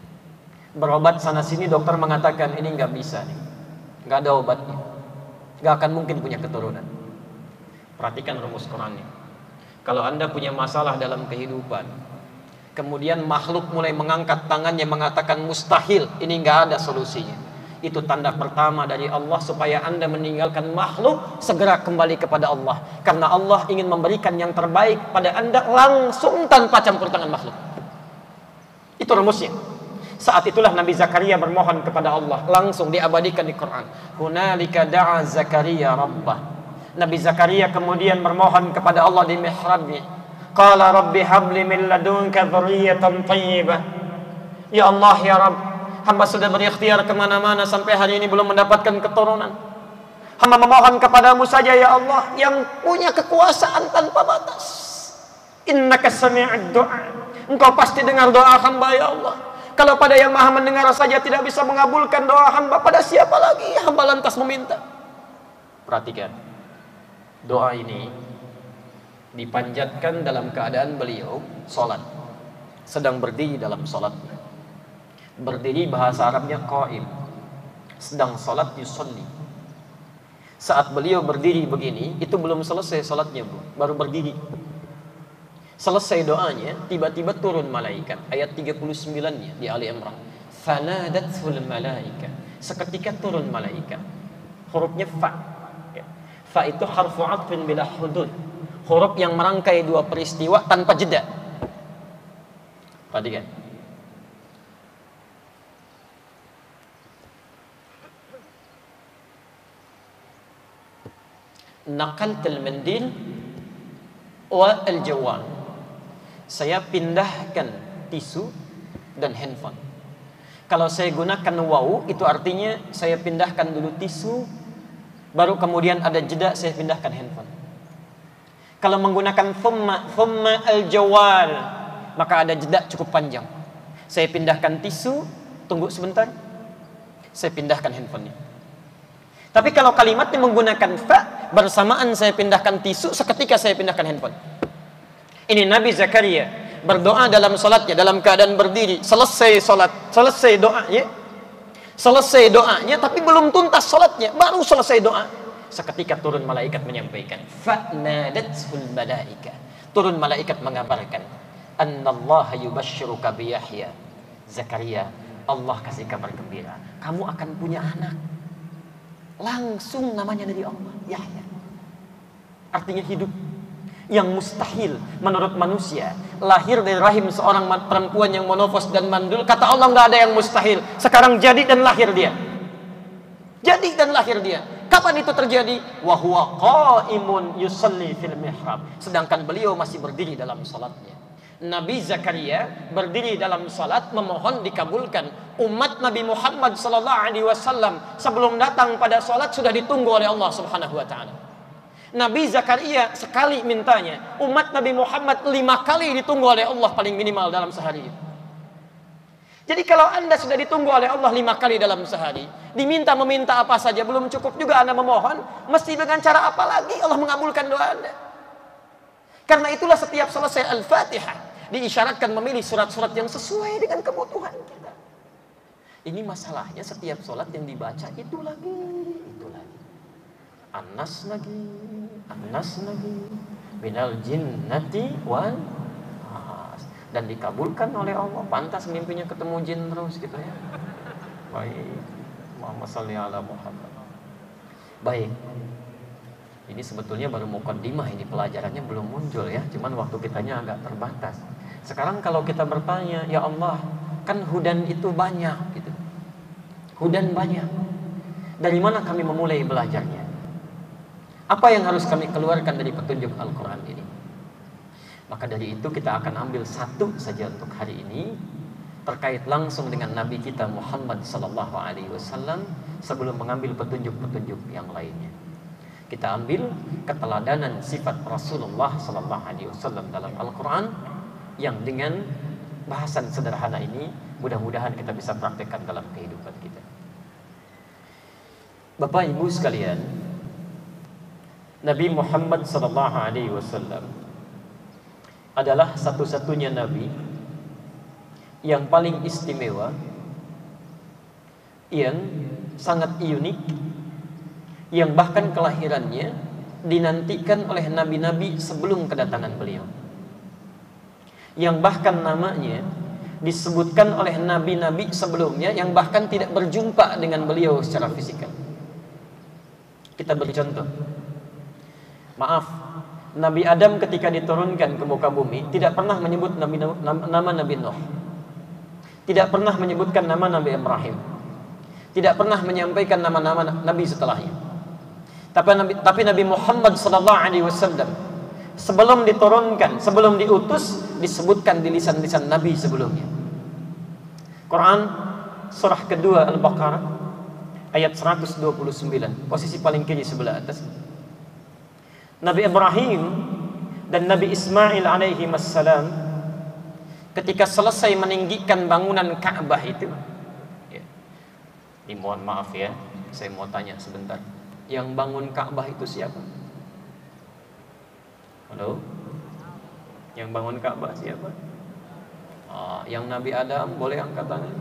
Berobat sana sini dokter mengatakan ini nggak bisa nih, nggak ada obatnya, nggak akan mungkin punya keturunan. Perhatikan rumus Qurannya. Kalau anda punya masalah dalam kehidupan, Kemudian makhluk mulai mengangkat tangannya mengatakan mustahil, ini nggak ada solusinya. Itu tanda pertama dari Allah supaya Anda meninggalkan makhluk segera kembali kepada Allah. Karena Allah ingin memberikan yang terbaik pada Anda langsung tanpa campur tangan makhluk. Itu rumusnya. Saat itulah Nabi Zakaria bermohon kepada Allah, langsung diabadikan di Quran. Hunalika da'a Zakaria rabbah. Nabi Zakaria kemudian bermohon kepada Allah di mihrabnya. Qala rabbi habli min ladunka dhurriyatan tayyibah. Ya Allah ya Rabb, hamba sudah berikhtiar ke mana-mana sampai hari ini belum mendapatkan keturunan. Hamba memohon kepadamu saja ya Allah yang punya kekuasaan tanpa batas. Innaka sami'ud du'a. Engkau pasti dengar doa hamba ya Allah. Kalau pada yang maha mendengar saja tidak bisa mengabulkan doa hamba, pada siapa lagi hamba lantas meminta? Perhatikan. Doa ini dipanjatkan dalam keadaan beliau sholat sedang berdiri dalam sholat berdiri bahasa Arabnya qaim. Sedang sholat yusolli saat beliau berdiri begini itu belum selesai sholatnya bu. Baru berdiri. Selesai doanya tiba-tiba turun malaikat. Ayat 39 nya di Ali Imran. Fanadatul malaikat seketika turun malaikat. Hurufnya fa. Ya. fa itu harfu atfin bila hudud. Huruf yang merangkai dua peristiwa tanpa jeda. Perhatikan. Naqalt al-mandil wa al-jawal. Saya pindahkan tisu dan handphone. Kalau saya gunakan waw itu artinya saya pindahkan dulu tisu baru kemudian ada jeda saya pindahkan handphone. Kalau menggunakan thumma, thumma al-jawal, maka ada jeda cukup panjang. Saya pindahkan tisu, tunggu sebentar. Saya pindahkan handphonenya. Tapi kalau kalimatnya menggunakan fa, bersamaan saya pindahkan tisu, seketika saya pindahkan handphone. Ini Nabi Zakaria berdoa dalam salatnya, dalam keadaan berdiri. Selesai salat, selesai doanya. Selesai doanya, tapi belum tuntas salatnya, baru selesai doa seketika turun malaikat menyampaikan fa'nadatul malaika turun malaikat mengabarkan annallaha yubashshiruka bi Yahya Zakaria Allah kasih kabar gembira kamu akan punya anak langsung namanya dari Allah. Yahya artinya hidup yang mustahil menurut manusia. Lahir dari rahim seorang perempuan yang monofos dan mandul. Kata Allah nggak ada yang mustahil. Sekarang jadi dan lahir dia. Jadi dan lahir dia. Kapan itu terjadi? Wahwa qaimun yusalli fil mihrab. Sedangkan beliau masih berdiri dalam salatnya. Nabi Zakaria berdiri dalam salat memohon dikabulkan. Umat Nabi Muhammad sallallahu alaihi wasallam sebelum datang pada salat sudah ditunggu oleh Allah Subhanahu wa taala. Nabi Zakaria sekali mintanya, umat Nabi Muhammad lima kali ditunggu oleh Allah paling minimal dalam sehari. Jadi kalau anda sudah ditunggu oleh Allah lima kali dalam sehari, diminta meminta apa saja belum cukup juga anda memohon, mesti dengan cara apa lagi Allah mengabulkan doa anda? Karena itulah setiap selesai Al-Fatihah diisyaratkan memilih surat-surat yang sesuai dengan kebutuhan kita. Ini masalahnya setiap sholat yang dibaca itu lagi, itu lagi. Anas lagi, Anas lagi. Minal jinnati wal dan dikabulkan oleh Allah. Pantas mimpinya ketemu jin terus gitu ya. Baik. Muhammad salli ala Muhammad. Baik. Ini sebetulnya baru mukaddimah ini. Pelajarannya belum muncul ya. Cuman waktu kitanya agak terbatas sekarang kalau kita bertanya ya Allah kan hudan itu banyak gitu. Hudan banyak. Dari mana kami memulai belajarnya? Apa yang harus kami keluarkan dari petunjuk Al-Quran ini? Maka dari itu kita akan ambil satu saja untuk hari ini terkait langsung dengan Nabi kita Muhammad Sallallahu Alaihi Wasallam sebelum mengambil petunjuk-petunjuk yang lainnya. Kita ambil keteladanan sifat Rasulullah Sallallahu Alaihi Wasallam dalam Al-Quran yang dengan bahasan sederhana ini mudah-mudahan kita bisa praktekkan dalam kehidupan kita. Bapak Ibu sekalian, Nabi Muhammad sallallahu alaihi wasallam adalah satu-satunya nabi yang paling istimewa yang sangat unik yang bahkan kelahirannya dinantikan oleh nabi-nabi sebelum kedatangan beliau yang bahkan namanya disebutkan oleh nabi-nabi sebelumnya yang bahkan tidak berjumpa dengan beliau secara fisikal. Kita beri contoh. Maaf, Nabi Adam ketika diturunkan ke muka bumi tidak pernah menyebut nabi, nama Nabi Nuh. Tidak pernah menyebutkan nama Nabi Ibrahim. Tidak pernah menyampaikan nama-nama nabi setelahnya. Tapi Nabi, tapi Nabi Muhammad sallallahu alaihi wasallam sebelum diturunkan, sebelum diutus disebutkan di lisan-lisan nabi sebelumnya. Quran surah kedua Al-Baqarah ayat 129, posisi paling kiri sebelah atas. Nabi Ibrahim dan Nabi Ismail alaihi wassalam ketika selesai meninggikan bangunan Ka'bah itu ya. Ini mohon maaf ya, saya mau tanya sebentar. Yang bangun Ka'bah itu siapa? Halo? Yang bangun Ka'bah siapa? Ah, yang Nabi Adam boleh angkat tangan?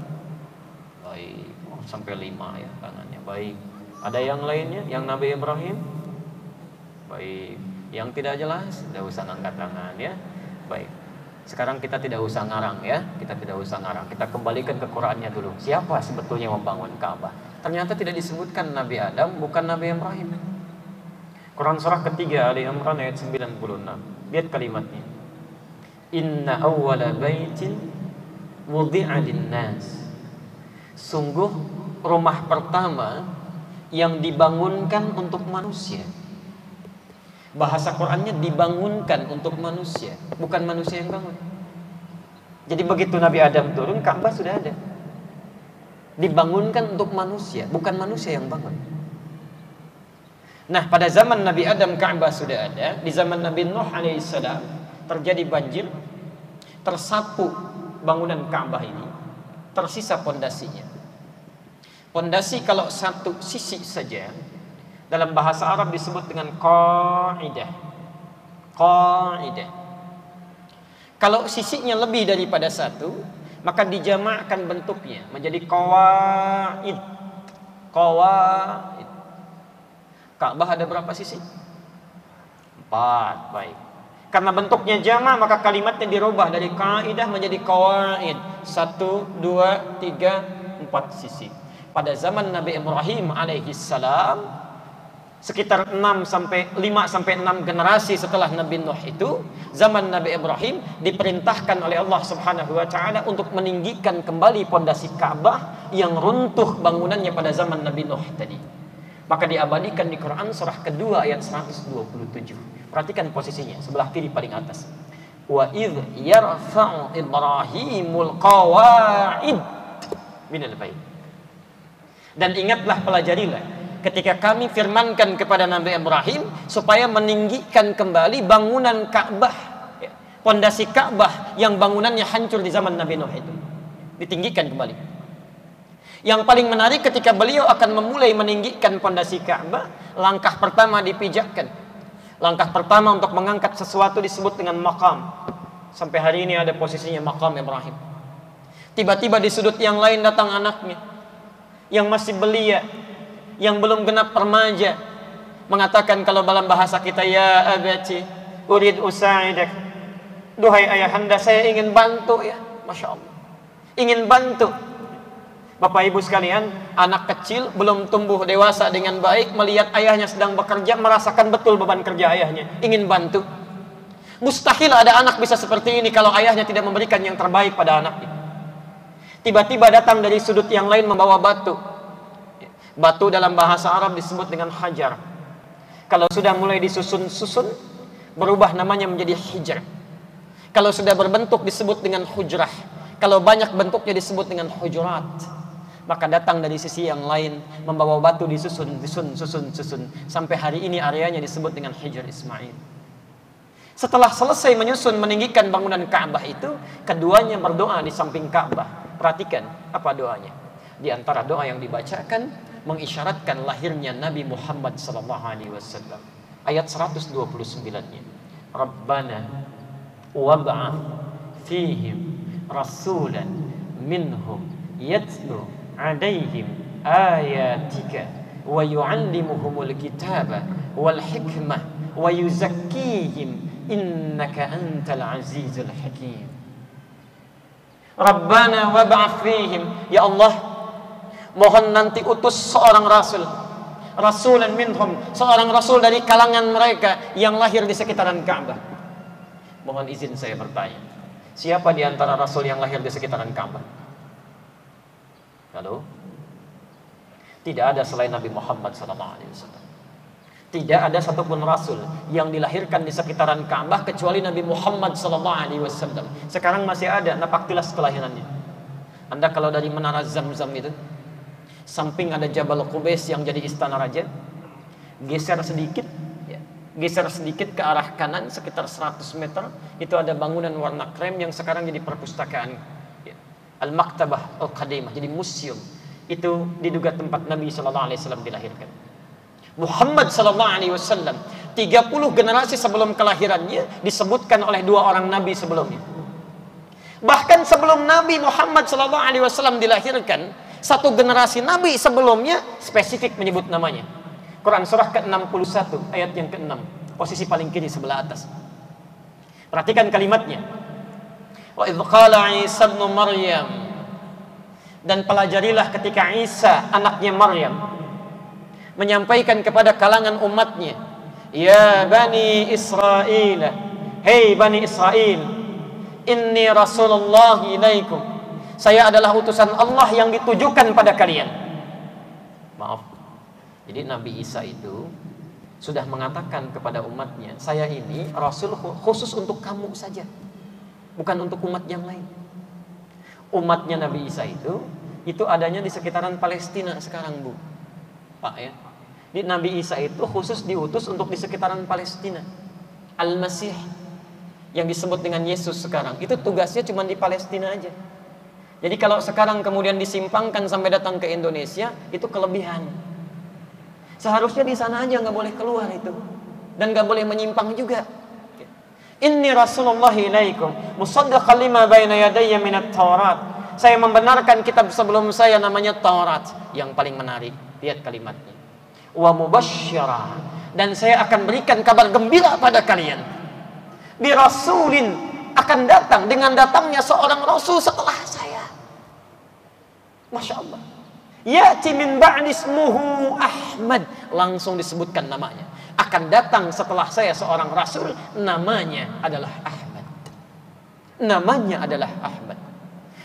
Baik, oh, sampai lima ya tangannya. Baik. Ada yang lainnya? Yang Nabi Ibrahim? Baik. Yang tidak jelas, tidak usah angkat tangan ya. Baik. Sekarang kita tidak usah ngarang ya, kita tidak usah ngarang. Kita kembalikan ke Qurannya dulu. Siapa sebetulnya membangun Ka'bah? Ternyata tidak disebutkan Nabi Adam, bukan Nabi Ibrahim. Quran surah ketiga Ali Imran ayat 96. Lihat kalimatnya. Inna awwala baitin wudi'a nas Sungguh rumah pertama yang dibangunkan untuk manusia. Bahasa Qurannya dibangunkan untuk manusia, bukan manusia yang bangun. Jadi begitu Nabi Adam turun, Ka'bah sudah ada. Dibangunkan untuk manusia, bukan manusia yang bangun. Nah, pada zaman Nabi Adam Ka'bah sudah ada, di zaman Nabi Nuh alaihissalam terjadi banjir, tersapu bangunan Ka'bah ini, tersisa pondasinya. Pondasi kalau satu sisi saja dalam bahasa Arab disebut dengan qaidah. Qaidah. Kalau sisinya lebih daripada satu, maka dijamakkan bentuknya menjadi qawaid. Qawaid Ka'bah ada berapa sisi? Empat, baik. Karena bentuknya jama maka kalimatnya dirubah dari kaidah menjadi kawaid. Satu, dua, tiga, empat sisi. Pada zaman Nabi Ibrahim alaihi salam sekitar 6 sampai 5 sampai 6 generasi setelah Nabi Nuh itu zaman Nabi Ibrahim diperintahkan oleh Allah Subhanahu wa taala untuk meninggikan kembali pondasi Ka'bah yang runtuh bangunannya pada zaman Nabi Nuh tadi. Maka diabadikan di Quran surah kedua ayat 127. Perhatikan posisinya sebelah kiri paling atas. Wa idh yarfa'u Ibrahimul qawa'id minal bait. Dan ingatlah pelajarilah ketika kami firmankan kepada Nabi Ibrahim supaya meninggikan kembali bangunan Ka'bah ya, pondasi Ka'bah yang bangunannya hancur di zaman Nabi Nuh itu ditinggikan kembali yang paling menarik ketika beliau akan memulai meninggikan pondasi Ka'bah, langkah pertama dipijakkan. Langkah pertama untuk mengangkat sesuatu disebut dengan makam. Sampai hari ini ada posisinya makam Ibrahim. Tiba-tiba di sudut yang lain datang anaknya yang masih belia, yang belum genap remaja, mengatakan kalau dalam bahasa kita ya abati urid usaidak. Duhai ayahanda saya ingin bantu ya, masya Allah. Ingin bantu Bapak Ibu sekalian, anak kecil belum tumbuh dewasa dengan baik, melihat ayahnya sedang bekerja, merasakan betul beban kerja ayahnya, ingin bantu. Mustahil ada anak bisa seperti ini kalau ayahnya tidak memberikan yang terbaik pada anaknya. Tiba-tiba datang dari sudut yang lain membawa batu. Batu dalam bahasa Arab disebut dengan hajar. Kalau sudah mulai disusun-susun, berubah namanya menjadi hijr. Kalau sudah berbentuk disebut dengan hujrah. Kalau banyak bentuknya disebut dengan hujurat maka datang dari sisi yang lain membawa batu disusun, disusun, susun, susun sampai hari ini areanya disebut dengan Hijr Ismail. Setelah selesai menyusun meninggikan bangunan Ka'bah itu, keduanya berdoa di samping Ka'bah. Perhatikan apa doanya. Di antara doa yang dibacakan mengisyaratkan lahirnya Nabi Muhammad sallallahu alaihi wasallam. Ayat 129-nya. Rabbana wab'ath fihim rasulan minhum yatlu alaihim ayatika wa yu'allimuhumul kitaba wal hikmah wa yuzakkihim innaka antal azizul hakim. Rabbana wab'ath fihim. Ya Allah mohon nanti utus seorang rasul rasulan minhum seorang rasul dari kalangan mereka yang lahir di sekitaran Ka'bah. Mohon izin saya bertanya siapa di antara rasul yang lahir di sekitaran Ka'bah halo tidak ada selain Nabi Muhammad SAW tidak ada satupun rasul yang dilahirkan di sekitaran Ka'bah kecuali Nabi Muhammad wasallam. Sekarang masih ada napak tilas kelahirannya. Anda kalau dari menara Zam-Zam itu samping ada Jabal Qubais yang jadi istana raja, geser sedikit ya, geser sedikit ke arah kanan sekitar 100 meter itu ada bangunan warna krem yang sekarang jadi perpustakaan. Al-Maktabah Al-Qadimah jadi museum itu diduga tempat Nabi sallallahu alaihi wasallam dilahirkan Muhammad sallallahu alaihi wasallam 30 generasi sebelum kelahirannya disebutkan oleh dua orang nabi sebelumnya. Bahkan sebelum Nabi Muhammad sallallahu alaihi wasallam dilahirkan, satu generasi nabi sebelumnya spesifik menyebut namanya. Quran surah ke-61 ayat yang ke-6, posisi paling kiri sebelah atas. Perhatikan kalimatnya. Wa Maryam. Dan pelajarilah ketika Isa anaknya Maryam menyampaikan kepada kalangan umatnya ya bani Israel hei bani Israel inni rasulullah ilaikum. Saya adalah utusan Allah yang ditujukan pada kalian. Maaf. Jadi Nabi Isa itu sudah mengatakan kepada umatnya saya ini rasul khusus untuk kamu saja bukan untuk umat yang lain umatnya Nabi Isa itu itu adanya di sekitaran Palestina sekarang Bu Pak ya di Nabi Isa itu khusus diutus untuk di sekitaran Palestina. Al-Masih yang disebut dengan Yesus sekarang itu tugasnya cuma di Palestina aja. Jadi kalau sekarang kemudian disimpangkan sampai datang ke Indonesia itu kelebihan. Seharusnya di sana aja nggak boleh keluar itu dan nggak boleh menyimpang juga. Inni Rasulullah ilaikum musaddaqan lima baina yadayya minat Taurat. Saya membenarkan kitab sebelum saya namanya Taurat yang paling menarik. Lihat kalimatnya. Wa mubasysyira dan saya akan berikan kabar gembira pada kalian. Bi rasulin akan datang dengan datangnya seorang rasul setelah saya. Masya Allah. Ya'ti min ba'di ismuhu Ahmad. Langsung disebutkan namanya akan datang setelah saya seorang rasul namanya adalah Ahmad namanya adalah Ahmad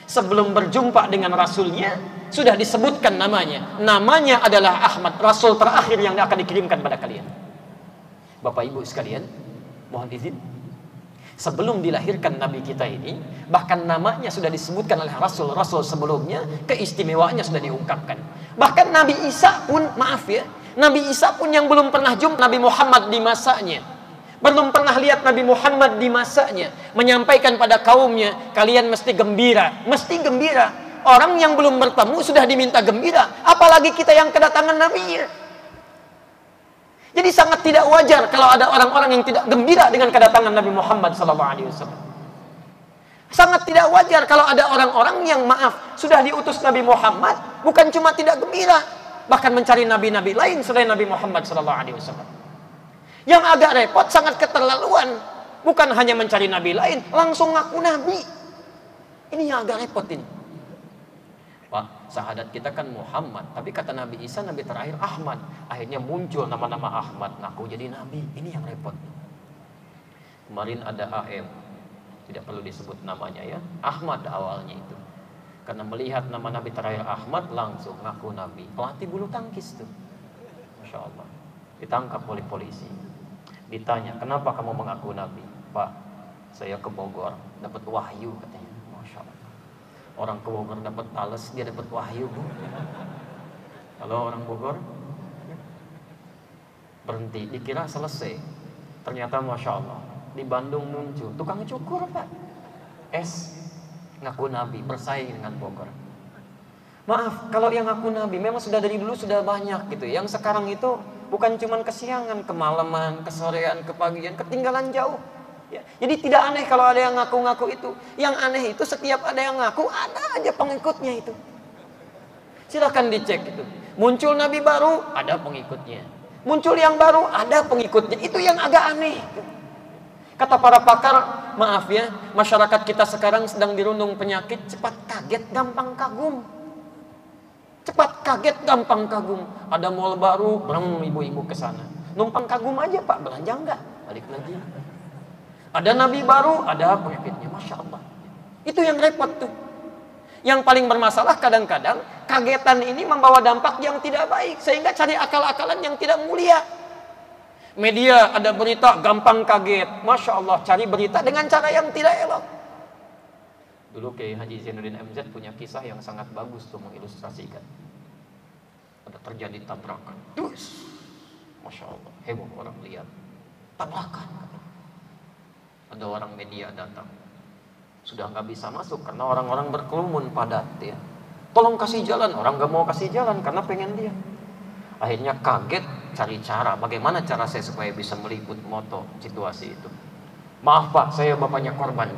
sebelum berjumpa dengan rasulnya sudah disebutkan namanya. Namanya adalah Ahmad, rasul terakhir yang akan dikirimkan pada kalian. Bapak Ibu sekalian, mohon izin. Sebelum dilahirkan Nabi kita ini, bahkan namanya sudah disebutkan oleh rasul-rasul sebelumnya, keistimewaannya sudah diungkapkan. Bahkan Nabi Isa pun, maaf ya, Nabi Isa pun yang belum pernah jumpa Nabi Muhammad di masanya, belum pernah lihat Nabi Muhammad di masanya. Menyampaikan pada kaumnya kalian mesti gembira. Mesti gembira. Orang yang belum bertemu sudah diminta gembira, apalagi kita yang kedatangan Nabi. Jadi sangat tidak wajar kalau ada orang-orang yang tidak gembira dengan kedatangan Nabi Muhammad SAW. Sangat tidak wajar kalau ada orang-orang yang maaf sudah diutus Nabi Muhammad bukan cuma tidak gembira, bahkan mencari nabi-nabi lain selain Nabi Muhammad SAW. Yang agak repot sangat keterlaluan, bukan hanya mencari nabi lain, langsung ngaku nabi. Ini yang agak repot ini. Pak, sahadat kita kan Muhammad, tapi kata Nabi Isa Nabi terakhir Ahmad. Akhirnya muncul nama-nama Ahmad, ngaku jadi Nabi. Ini yang repot. Kemarin ada AM, tidak perlu disebut namanya ya. Ahmad awalnya itu. Karena melihat nama Nabi terakhir Ahmad langsung ngaku Nabi. Pelatih bulu tangkis tuh. Masya Allah. Ditangkap oleh polisi. Ditanya, kenapa kamu mengaku Nabi? Pak, saya ke Bogor, dapat wahyu katanya orang ke Bogor dapat tales dia dapat wahyu kalau orang Bogor berhenti dikira selesai ternyata masya Allah di Bandung muncul tukang cukur Pak. Es ngaku nabi bersaing dengan Bogor. Maaf, kalau yang ngaku nabi memang sudah dari dulu sudah banyak gitu. Yang sekarang itu bukan cuma kesiangan, kemalaman, kesorean, kepagian, ketinggalan jauh. Ya. Jadi tidak aneh kalau ada yang ngaku-ngaku itu. Yang aneh itu setiap ada yang ngaku ada aja pengikutnya itu. Silahkan dicek itu. Muncul nabi baru, ada pengikutnya. Muncul yang baru, ada pengikutnya. Itu yang agak aneh. Kata para pakar, maaf ya, masyarakat kita sekarang sedang dirundung penyakit cepat kaget, gampang kagum. Cepat kaget, gampang kagum. Ada mall baru, berem ibu-ibu ke sana. Numpang kagum aja Pak, belanja enggak? Balik lagi. Ada nabi baru, ada pengikutnya. Masya Allah. Itu yang repot tuh. Yang paling bermasalah kadang-kadang kagetan ini membawa dampak yang tidak baik. Sehingga cari akal-akalan yang tidak mulia. Media ada berita gampang kaget. Masya Allah cari berita dengan cara yang tidak elok. Dulu Kiai Haji Zainuddin MZ punya kisah yang sangat bagus tuh mengilustrasikan. Ada terjadi tabrakan. Dus. Masya Allah. Heboh orang lihat. Tabrakan ada orang media datang sudah nggak bisa masuk karena orang-orang berkerumun padat ya tolong kasih jalan orang nggak mau kasih jalan karena pengen dia akhirnya kaget cari cara bagaimana cara saya supaya bisa meliput moto situasi itu maaf pak saya bapaknya korban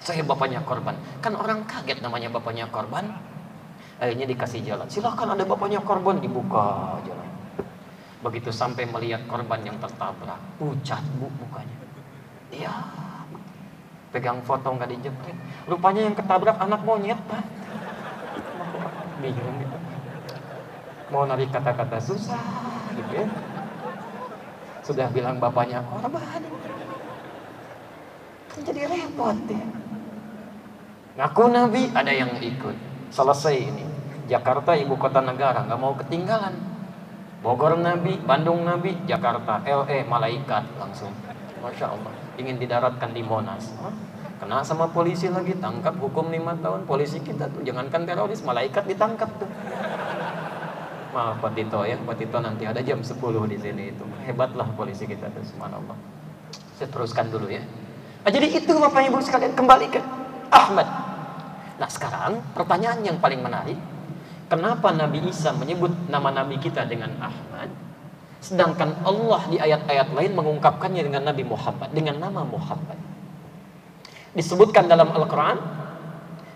saya bapaknya korban kan orang kaget namanya bapaknya korban akhirnya dikasih jalan silahkan ada bapaknya korban dibuka jalan begitu sampai melihat korban yang tertabrak pucat bu mukanya Iya. Pegang foto nggak dijepret. Rupanya yang ketabrak anak monyet, Pak. Bingung gitu. Mau narik kata-kata susah gitu ya. Sudah bilang bapaknya korban. Kan jadi repot ya. Ngaku Nabi ada yang ikut. Selesai ini. Jakarta ibu kota negara nggak mau ketinggalan. Bogor Nabi, Bandung Nabi, Jakarta, LE malaikat langsung. Masya Allah ingin didaratkan di Monas kena sama polisi lagi tangkap hukum lima tahun polisi kita tuh jangankan teroris malaikat ditangkap tuh maaf Pak Tito ya. Pak Tito nanti ada jam 10 di sini itu. Hebatlah polisi kita tuh subhanallah. Saya teruskan dulu ya. Nah, jadi itu Bapak Ibu sekalian kembali ke Ahmad. Nah sekarang pertanyaan yang paling menarik. Kenapa Nabi Isa menyebut nama Nabi kita dengan Ahmad Sedangkan Allah di ayat-ayat lain mengungkapkannya dengan Nabi Muhammad, dengan nama Muhammad. Disebutkan dalam Al-Quran,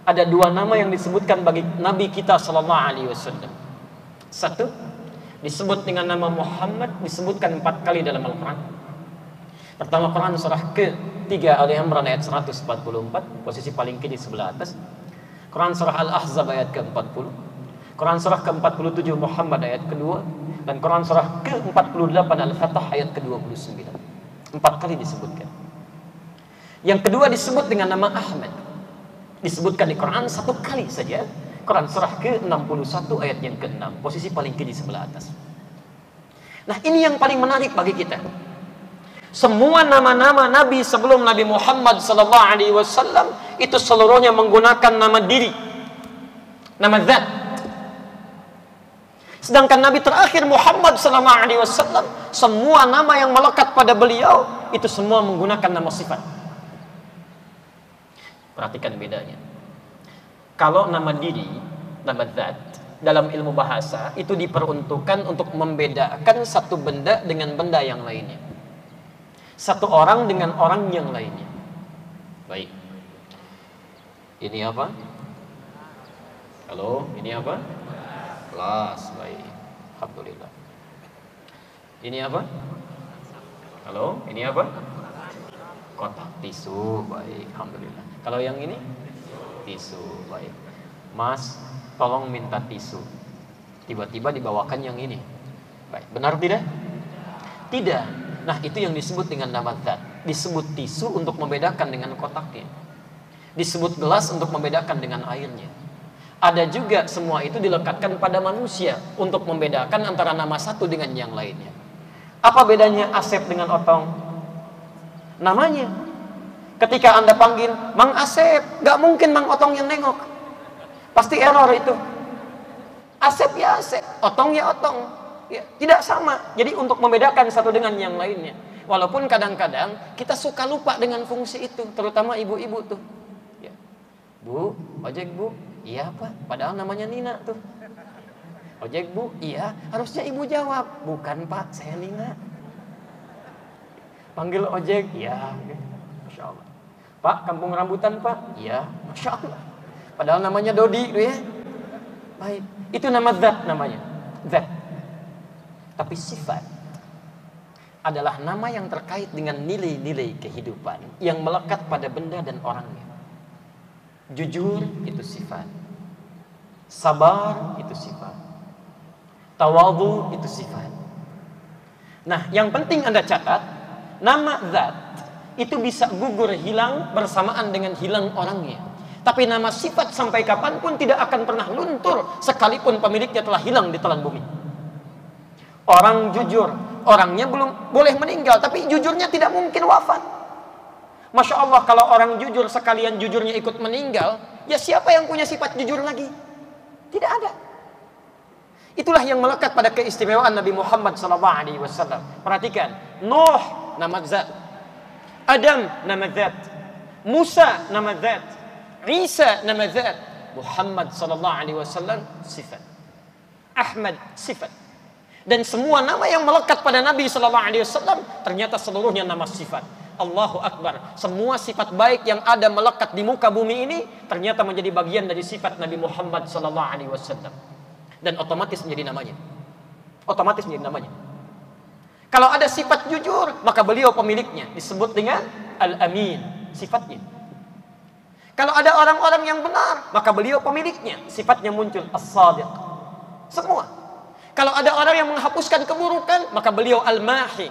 ada dua nama yang disebutkan bagi Nabi kita Sallallahu Alaihi Wasallam. Satu, disebut dengan nama Muhammad, disebutkan empat kali dalam Al-Quran. Pertama Quran surah ke-3 Ali Imran ayat 144, posisi paling kiri sebelah atas. Quran surah Al-Ahzab ayat ke-40. Quran surah ke-47 Muhammad ayat kedua dan Quran surah ke-48 Al-Fatah ayat ke-29. Empat kali disebutkan. Yang kedua disebut dengan nama Ahmad. Disebutkan di Quran satu kali saja. Quran surah ke-61 ayat yang ke-6. Posisi paling kiri sebelah atas. Nah ini yang paling menarik bagi kita. Semua nama-nama Nabi sebelum Nabi Muhammad sallallahu alaihi wasallam itu seluruhnya menggunakan nama diri. Nama zat Sedangkan Nabi terakhir Muhammad SAW semua nama yang melekat pada beliau itu semua menggunakan nama sifat. Perhatikan bedanya. Kalau nama diri, nama zat dalam ilmu bahasa itu diperuntukkan untuk membedakan satu benda dengan benda yang lainnya. Satu orang dengan orang yang lainnya. Baik. Ini apa? Halo, ini apa? Kelas, baik. Alhamdulillah. Ini apa? Halo, ini apa? Kotak tisu, baik. Alhamdulillah. Kalau yang ini? Tisu, baik. Mas, tolong minta tisu. Tiba-tiba dibawakan yang ini. Baik, benar tidak? Tidak. Nah, itu yang disebut dengan nama zat. Disebut tisu untuk membedakan dengan kotaknya. Disebut gelas untuk membedakan dengan airnya ada juga semua itu dilekatkan pada manusia untuk membedakan antara nama satu dengan yang lainnya. Apa bedanya Asep dengan Otong? Namanya. Ketika Anda panggil Mang Asep, gak mungkin Mang Otong yang nengok. Pasti error itu. Asep ya Asep, Otong ya Otong. Ya, tidak sama. Jadi untuk membedakan satu dengan yang lainnya. Walaupun kadang-kadang kita suka lupa dengan fungsi itu, terutama ibu-ibu tuh. Ya. Bu, ojek bu, iya pak, padahal namanya Nina tuh. Ojek bu, iya, harusnya ibu jawab, bukan pak, saya Nina. Panggil ojek, iya, masya Allah. Pak, kampung rambutan pak, iya, masya Allah. Padahal namanya Dodi tuh ya. Baik, itu nama zat namanya, zat. Tapi sifat adalah nama yang terkait dengan nilai-nilai kehidupan yang melekat pada benda dan orangnya. Jujur itu sifat. Sabar itu sifat. Tawadu itu sifat. Nah, yang penting Anda catat, nama zat itu bisa gugur hilang bersamaan dengan hilang orangnya. Tapi nama sifat sampai kapan pun tidak akan pernah luntur sekalipun pemiliknya telah hilang di telan bumi. Orang jujur, orangnya belum boleh meninggal, tapi jujurnya tidak mungkin wafat. Masya Allah, kalau orang jujur sekalian jujurnya ikut meninggal, ya siapa yang punya sifat jujur lagi? Tidak ada. Itulah yang melekat pada keistimewaan Nabi Muhammad SAW. Perhatikan, Nuh nama zat, Adam nama zat, Musa nama zat, Isa nama zat, Muhammad SAW sifat, Ahmad sifat. Dan semua nama yang melekat pada Nabi Sallallahu Alaihi Wasallam ternyata seluruhnya nama sifat. Allahu Akbar. Semua sifat baik yang ada melekat di muka bumi ini ternyata menjadi bagian dari sifat Nabi Muhammad Sallallahu Alaihi Wasallam. Dan otomatis menjadi namanya. Otomatis menjadi namanya. Kalau ada sifat jujur, maka beliau pemiliknya disebut dengan Al-Amin, sifatnya. Kalau ada orang-orang yang benar, maka beliau pemiliknya, sifatnya muncul As-Sadiq. Semua. Kalau ada orang yang menghapuskan keburukan, maka beliau Al-Mahi.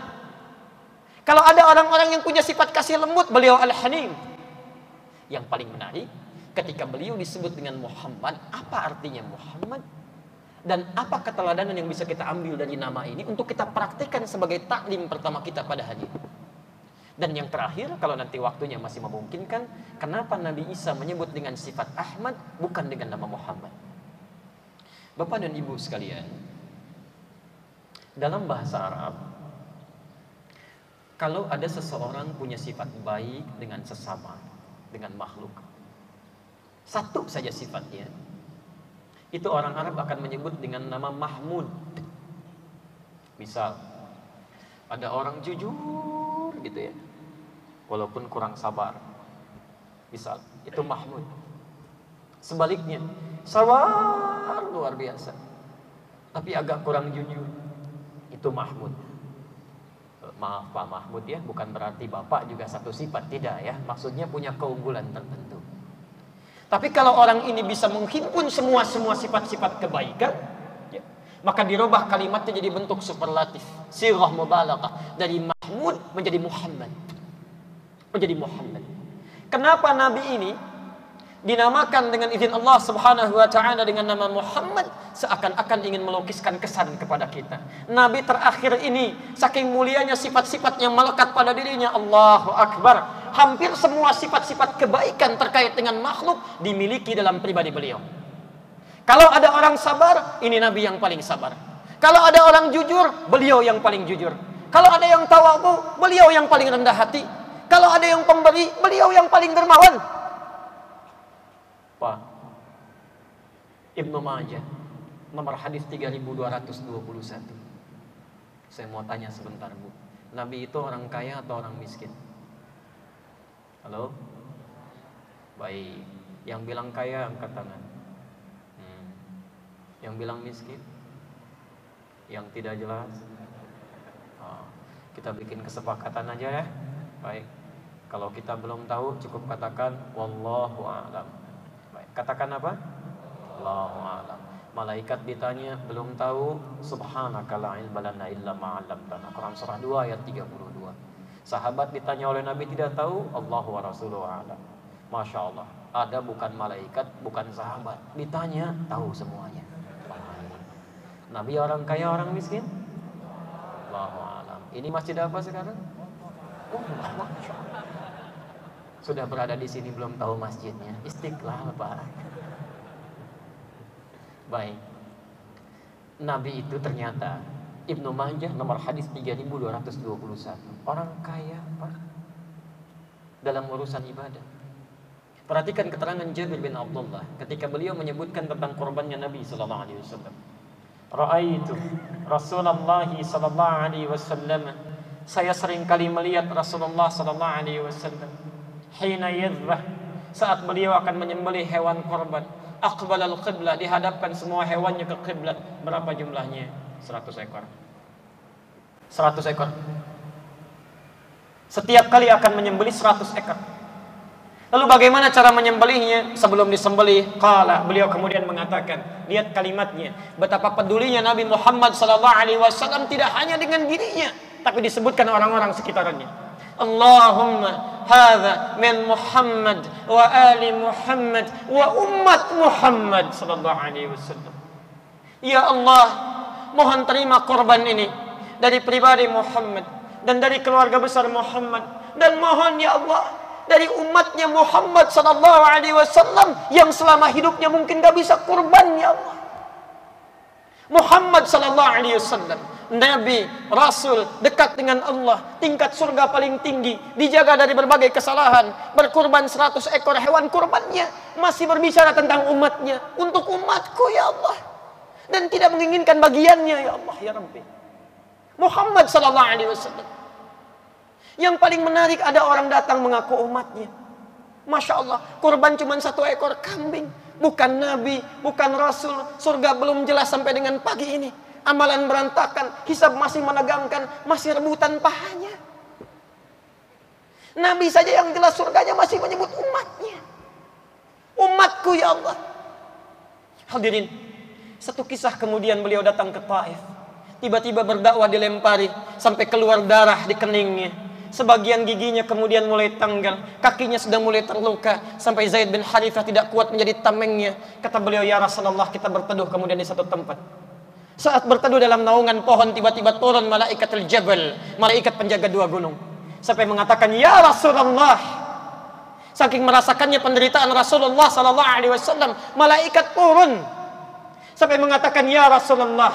Kalau ada orang-orang yang punya sifat kasih lembut, beliau Al-Hanim. Yang paling menarik, ketika beliau disebut dengan Muhammad, apa artinya Muhammad? Dan apa keteladanan yang bisa kita ambil dari nama ini untuk kita praktikkan sebagai taklim pertama kita pada hari ini? Dan yang terakhir, kalau nanti waktunya masih memungkinkan, kenapa Nabi Isa menyebut dengan sifat Ahmad bukan dengan nama Muhammad? Bapak dan Ibu sekalian, dalam bahasa Arab, kalau ada seseorang punya sifat baik dengan sesama, dengan makhluk, satu saja sifatnya, itu orang Arab akan menyebut dengan nama Mahmud. Misal, ada orang jujur gitu ya, walaupun kurang sabar. Misal, itu Mahmud. Sebaliknya, sabar luar biasa, tapi agak kurang jujur itu Mahmud. Maaf Pak Mahmud ya, bukan berarti Bapak juga satu sifat, tidak ya. Maksudnya punya keunggulan tertentu. Tapi kalau orang ini bisa menghimpun semua-semua sifat-sifat kebaikan, ya, maka dirubah kalimatnya jadi bentuk superlatif. Sirah mubalaghah dari Mahmud menjadi Muhammad. Menjadi Muhammad. Kenapa Nabi ini dinamakan dengan izin Allah Subhanahu wa taala dengan nama Muhammad seakan-akan ingin melukiskan kesan kepada kita. Nabi terakhir ini saking mulianya sifat-sifat yang melekat pada dirinya Allahu Akbar. Hampir semua sifat-sifat kebaikan terkait dengan makhluk dimiliki dalam pribadi beliau. Kalau ada orang sabar, ini Nabi yang paling sabar. Kalau ada orang jujur, beliau yang paling jujur. Kalau ada yang tawadhu, beliau yang paling rendah hati. Kalau ada yang pemberi, beliau yang paling dermawan. Pak Ibnu Majah nomor hadis 3221 saya mau tanya sebentar Bu. Nabi itu orang kaya atau orang miskin? Halo? Baik. Yang bilang kaya angkat tangan. Hmm. yang bilang miskin? Yang tidak jelas? Oh, kita bikin kesepakatan aja ya. Baik. Kalau kita belum tahu cukup katakan wallahu a'lam Katakan apa? Allahu a'lam. Malaikat ditanya, belum tahu, subhanaka la ilma lana illa ma 'allamtana. Quran surah 2 ayat 32. Sahabat ditanya oleh Nabi tidak tahu, Allahu wa rasuluhu a'lam. Masya Allah, ada bukan malaikat, bukan sahabat. Ditanya, tahu semuanya. Nabi orang kaya, orang miskin? Allahu a'lam. Ini masjid apa sekarang? Oh, Masya Allah. Sudah berada di sini belum tahu masjidnya. Istiqlal, Pak. Baik. Nabi itu ternyata Ibnu Majah nomor hadis 3221. Orang kaya apa? Dalam urusan ibadah. Perhatikan keterangan Jabir bin Abdullah ketika beliau menyebutkan tentang korbannya Nabi sallallahu alaihi wasallam. Ra'aitu Rasulullah sallallahu alaihi wasallam saya sering kali melihat Rasulullah sallallahu alaihi wasallam hina yadhbah. Saat beliau akan menyembelih hewan korban aqbal al-qiblah dihadapkan semua hewannya ke kiblat berapa jumlahnya? 100 ekor. 100 ekor. Setiap kali akan menyembelih 100 ekor. Lalu bagaimana cara menyembelihnya? Sebelum disembelih, kala beliau kemudian mengatakan, lihat kalimatnya, betapa pedulinya Nabi Muhammad wasallam tidak hanya dengan dirinya, tapi disebutkan orang-orang sekitarnya. Min Muhammad wa ali Muhammad wa umat Muhammad sallallahu alaihi wasallam. Ya Allah, mohon terima korban ini dari pribadi Muhammad dan dari keluarga besar Muhammad dan mohon ya Allah dari umatnya Muhammad sallallahu alaihi wasallam yang selama hidupnya mungkin gak bisa kurban ya Allah. Muhammad sallallahu alaihi wasallam Nabi, Rasul, dekat dengan Allah, tingkat surga paling tinggi, dijaga dari berbagai kesalahan, berkurban 100 ekor hewan kurbannya, masih berbicara tentang umatnya, untuk umatku ya Allah. Dan tidak menginginkan bagiannya ya Allah ya Rabbi. Muhammad sallallahu alaihi wasallam yang paling menarik ada orang datang mengaku umatnya. Masya Allah, kurban cuma satu ekor kambing. Bukan nabi, bukan rasul. Surga belum jelas sampai dengan pagi ini. Amalan berantakan, hisab masih menegangkan, masih rebutan pahanya. Nabi saja yang jelas surganya masih menyebut umatnya. Umatku ya Allah. Hadirin, satu kisah kemudian beliau datang ke Taif. Tiba-tiba berdakwah dilempari sampai keluar darah di keningnya sebagian giginya kemudian mulai tanggal, kakinya sudah mulai terluka sampai Zaid bin Harithah tidak kuat menjadi tamengnya. Kata beliau, "Ya Rasulullah, kita berteduh kemudian di satu tempat." Saat berteduh dalam naungan pohon tiba-tiba turun malaikat al-jabal, malaikat penjaga dua gunung. Sampai mengatakan, "Ya Rasulullah." Saking merasakannya penderitaan Rasulullah sallallahu alaihi wasallam, malaikat turun sampai mengatakan, "Ya Rasulullah,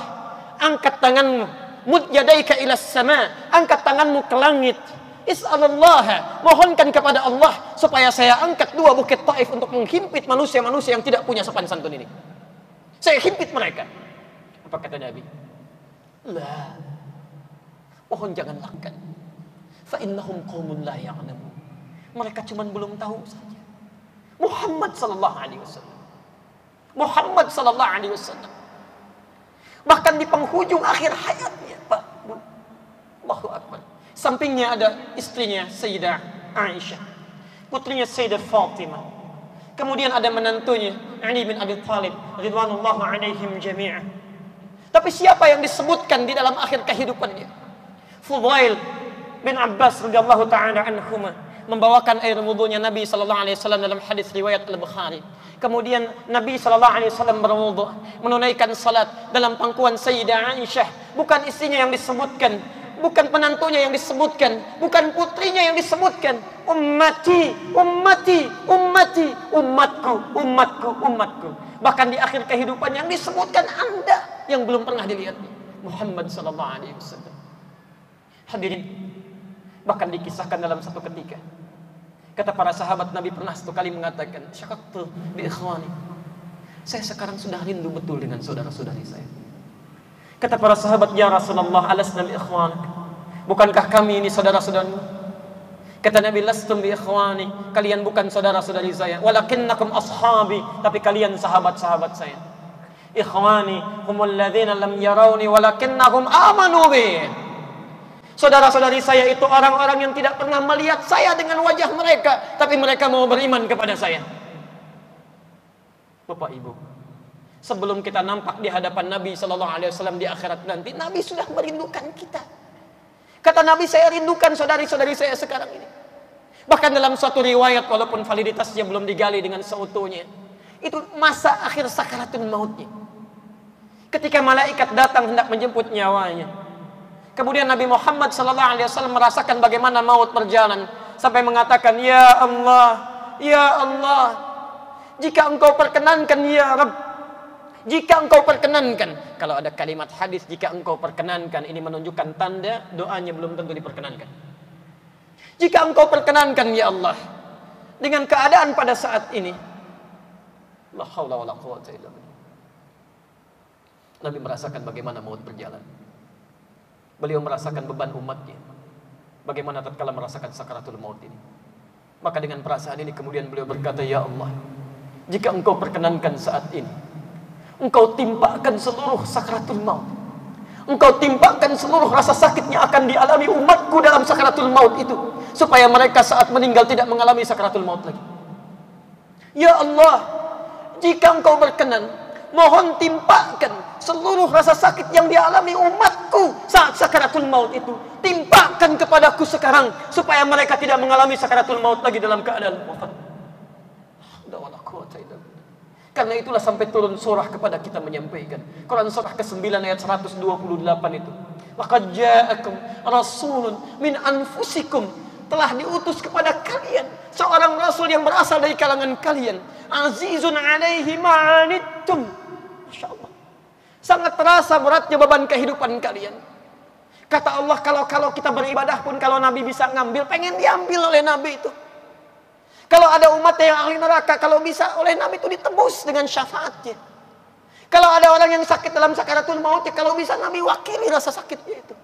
angkat tanganmu, mud yadaika ila sama, angkat tanganmu ke langit." Is'alullah, mohonkan kepada Allah supaya saya angkat dua bukit Taif untuk menghimpit manusia-manusia yang tidak punya sopan santun ini. Saya himpit mereka. Apa kata Nabi? Lah. Mohon jangan angkat. Fa innahum qaumun la ya'lamun. Mereka cuma belum tahu saja. Muhammad sallallahu alaihi wasallam. Muhammad sallallahu alaihi wasallam. Bahkan di penghujung akhir hayatnya, Pak. Allahu akbar Sampingnya ada istrinya Sayyidah Aisyah. Putrinya Sayyidah Fatimah. Kemudian ada menantunya Ali bin Abi Thalib ridwanullahu alaihim jami'ah. Tapi siapa yang disebutkan di dalam akhir kehidupannya? Fudail bin Abbas radhiyallahu taala anhuma membawakan air wudhunya Nabi sallallahu alaihi wasallam dalam hadis riwayat Al-Bukhari. Kemudian Nabi sallallahu alaihi wasallam berwudhu, menunaikan salat dalam pangkuan Sayyidah Aisyah, bukan istrinya yang disebutkan, bukan penantunya yang disebutkan, bukan putrinya yang disebutkan. Ummati, ummati, ummati, umatku, umatku, umatku. Bahkan di akhir kehidupan yang disebutkan Anda yang belum pernah dilihat Muhammad sallallahu alaihi wasallam. Hadirin, bahkan dikisahkan dalam satu ketika. Kata para sahabat Nabi pernah satu kali mengatakan, "Syakaktu bi ikhwani." Saya sekarang sudah rindu betul dengan saudara-saudari saya. Kata para sahabat, "Ya Rasulullah, alasna bi ikhwanak?" Bukankah kami ini saudara-saudaramu? Kata Nabi, "Lastum bi ikhwani." Kalian bukan saudara-saudari saya, walakinnakum ashabi, tapi kalian sahabat-sahabat saya. Ikhwani humul ladzina lam yarawni walakinnahum amanu bi. Saudara-saudari saya itu orang-orang yang tidak pernah melihat saya dengan wajah mereka, tapi mereka mau beriman kepada saya. Bapak Ibu, sebelum kita nampak di hadapan Nabi Shallallahu Alaihi Wasallam di akhirat nanti, Nabi sudah merindukan kita. Kata Nabi, saya rindukan saudari-saudari saya sekarang ini. Bahkan dalam suatu riwayat, walaupun validitasnya belum digali dengan seutuhnya, itu masa akhir sakaratul mautnya. Ketika malaikat datang hendak menjemput nyawanya, kemudian Nabi Muhammad Wasallam merasakan bagaimana maut berjalan sampai mengatakan, Ya Allah, Ya Allah, jika engkau perkenankan ya Rabb, jika engkau perkenankan. Kalau ada kalimat hadis jika engkau perkenankan, ini menunjukkan tanda doanya belum tentu diperkenankan. Jika engkau perkenankan ya Allah dengan keadaan pada saat ini. La. Nabi merasakan bagaimana maut berjalan. Beliau merasakan beban umatnya. Bagaimana tatkala merasakan sakaratul maut ini. Maka dengan perasaan ini kemudian beliau berkata, Ya Allah, jika engkau perkenankan saat ini, engkau timpakan seluruh sakaratul maut. Engkau timpakan seluruh rasa sakit yang akan dialami umatku dalam sakaratul maut itu. Supaya mereka saat meninggal tidak mengalami sakaratul maut lagi. Ya Allah, jika engkau berkenan, mohon timpakan seluruh rasa sakit yang dialami umatku saat sakaratul maut itu timpakan kepadaku sekarang supaya mereka tidak mengalami sakaratul maut lagi dalam keadaan wafat karena itulah sampai turun surah kepada kita menyampaikan. Quran surah ke-9 ayat 128 itu. Laqad ja'akum rasulun min anfusikum. Telah diutus kepada kalian seorang rasul yang berasal dari kalangan kalian. Azizun alaihi ma'anittum. Masya Allah sangat terasa beratnya beban kehidupan kalian. Kata Allah kalau kalau kita beribadah pun kalau Nabi bisa ngambil pengen diambil oleh Nabi itu kalau ada umat yang ahli neraka kalau bisa oleh Nabi itu ditebus dengan syafaatnya. Kalau ada orang yang sakit dalam sakaratul maut ya kalau bisa Nabi wakili rasa sakitnya itu.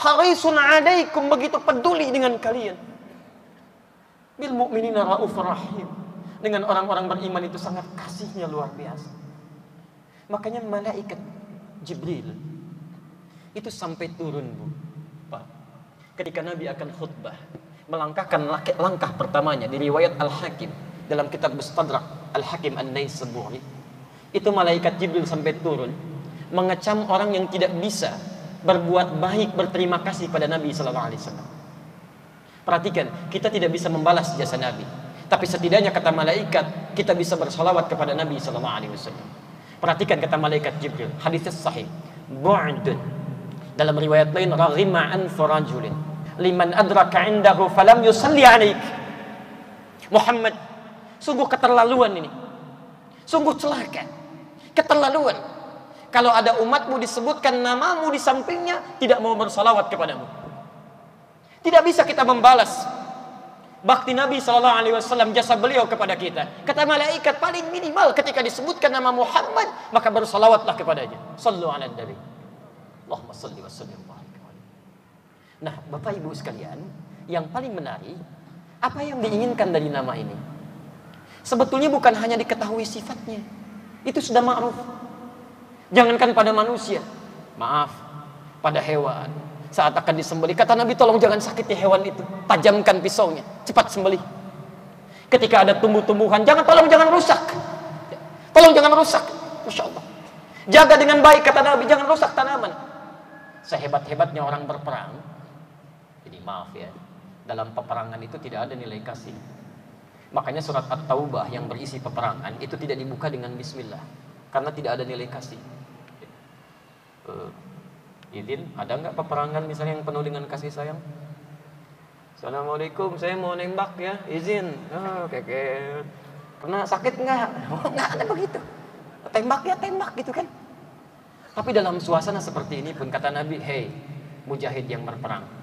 Harisun alaikum begitu peduli dengan kalian. Bil mu'minina raufur rahim. Dengan orang-orang beriman itu sangat kasihnya luar biasa. Makanya malaikat Jibril itu sampai turun bu Pak. Ketika Nabi akan khutbah melangkahkan langkah pertamanya di riwayat Al-Hakim dalam kitab Mustadrak Al-Hakim An-Naisaburi itu malaikat Jibril sampai turun mengecam orang yang tidak bisa berbuat baik berterima kasih pada Nabi sallallahu alaihi wasallam Perhatikan, kita tidak bisa membalas jasa Nabi. Tapi setidaknya kata malaikat, kita bisa bersolawat kepada Nabi Sallallahu Alaihi Wasallam. Perhatikan kata malaikat Jibril, hadis sahih. Bu'dun. Dalam riwayat lain, raghima an farajulin. Liman adraka indahu falam yusalli alaik. Muhammad, sungguh keterlaluan ini. Sungguh celaka. Keterlaluan. Kalau ada umatmu disebutkan namamu di sampingnya, tidak mau bersolawat kepadamu. Tidak bisa kita membalas bakti Nabi Shallallahu Alaihi Wasallam jasa beliau kepada kita. Kata malaikat paling minimal ketika disebutkan nama Muhammad maka bersalawatlah kepadanya. Sallu ala Nabi. Allahumma salli wa sallim Nah, Bapak Ibu sekalian, yang paling menarik apa yang diinginkan dari nama ini? Sebetulnya bukan hanya diketahui sifatnya. Itu sudah ma'ruf. Jangankan pada manusia. Maaf, pada hewan, saat akan disembelih. Kata Nabi, tolong jangan sakiti hewan itu. Tajamkan pisaunya, cepat sembelih. Ketika ada tumbuh-tumbuhan, jangan tolong jangan rusak. Tolong jangan rusak. Masya Allah. Jaga dengan baik kata Nabi, jangan rusak tanaman. Sehebat-hebatnya orang berperang. Jadi maaf ya, dalam peperangan itu tidak ada nilai kasih. Makanya surat At-Taubah yang berisi peperangan itu tidak dibuka dengan bismillah. Karena tidak ada nilai kasih. Uh, izin ada nggak peperangan misalnya yang penuh dengan kasih sayang? Assalamualaikum saya mau nembak ya. Izin. Oh, keke pernah sakit nggak? Oh, nggak ada begitu. Tembak ya tembak gitu kan. Tapi dalam suasana seperti ini pun kata Nabi hey mujahid yang berperang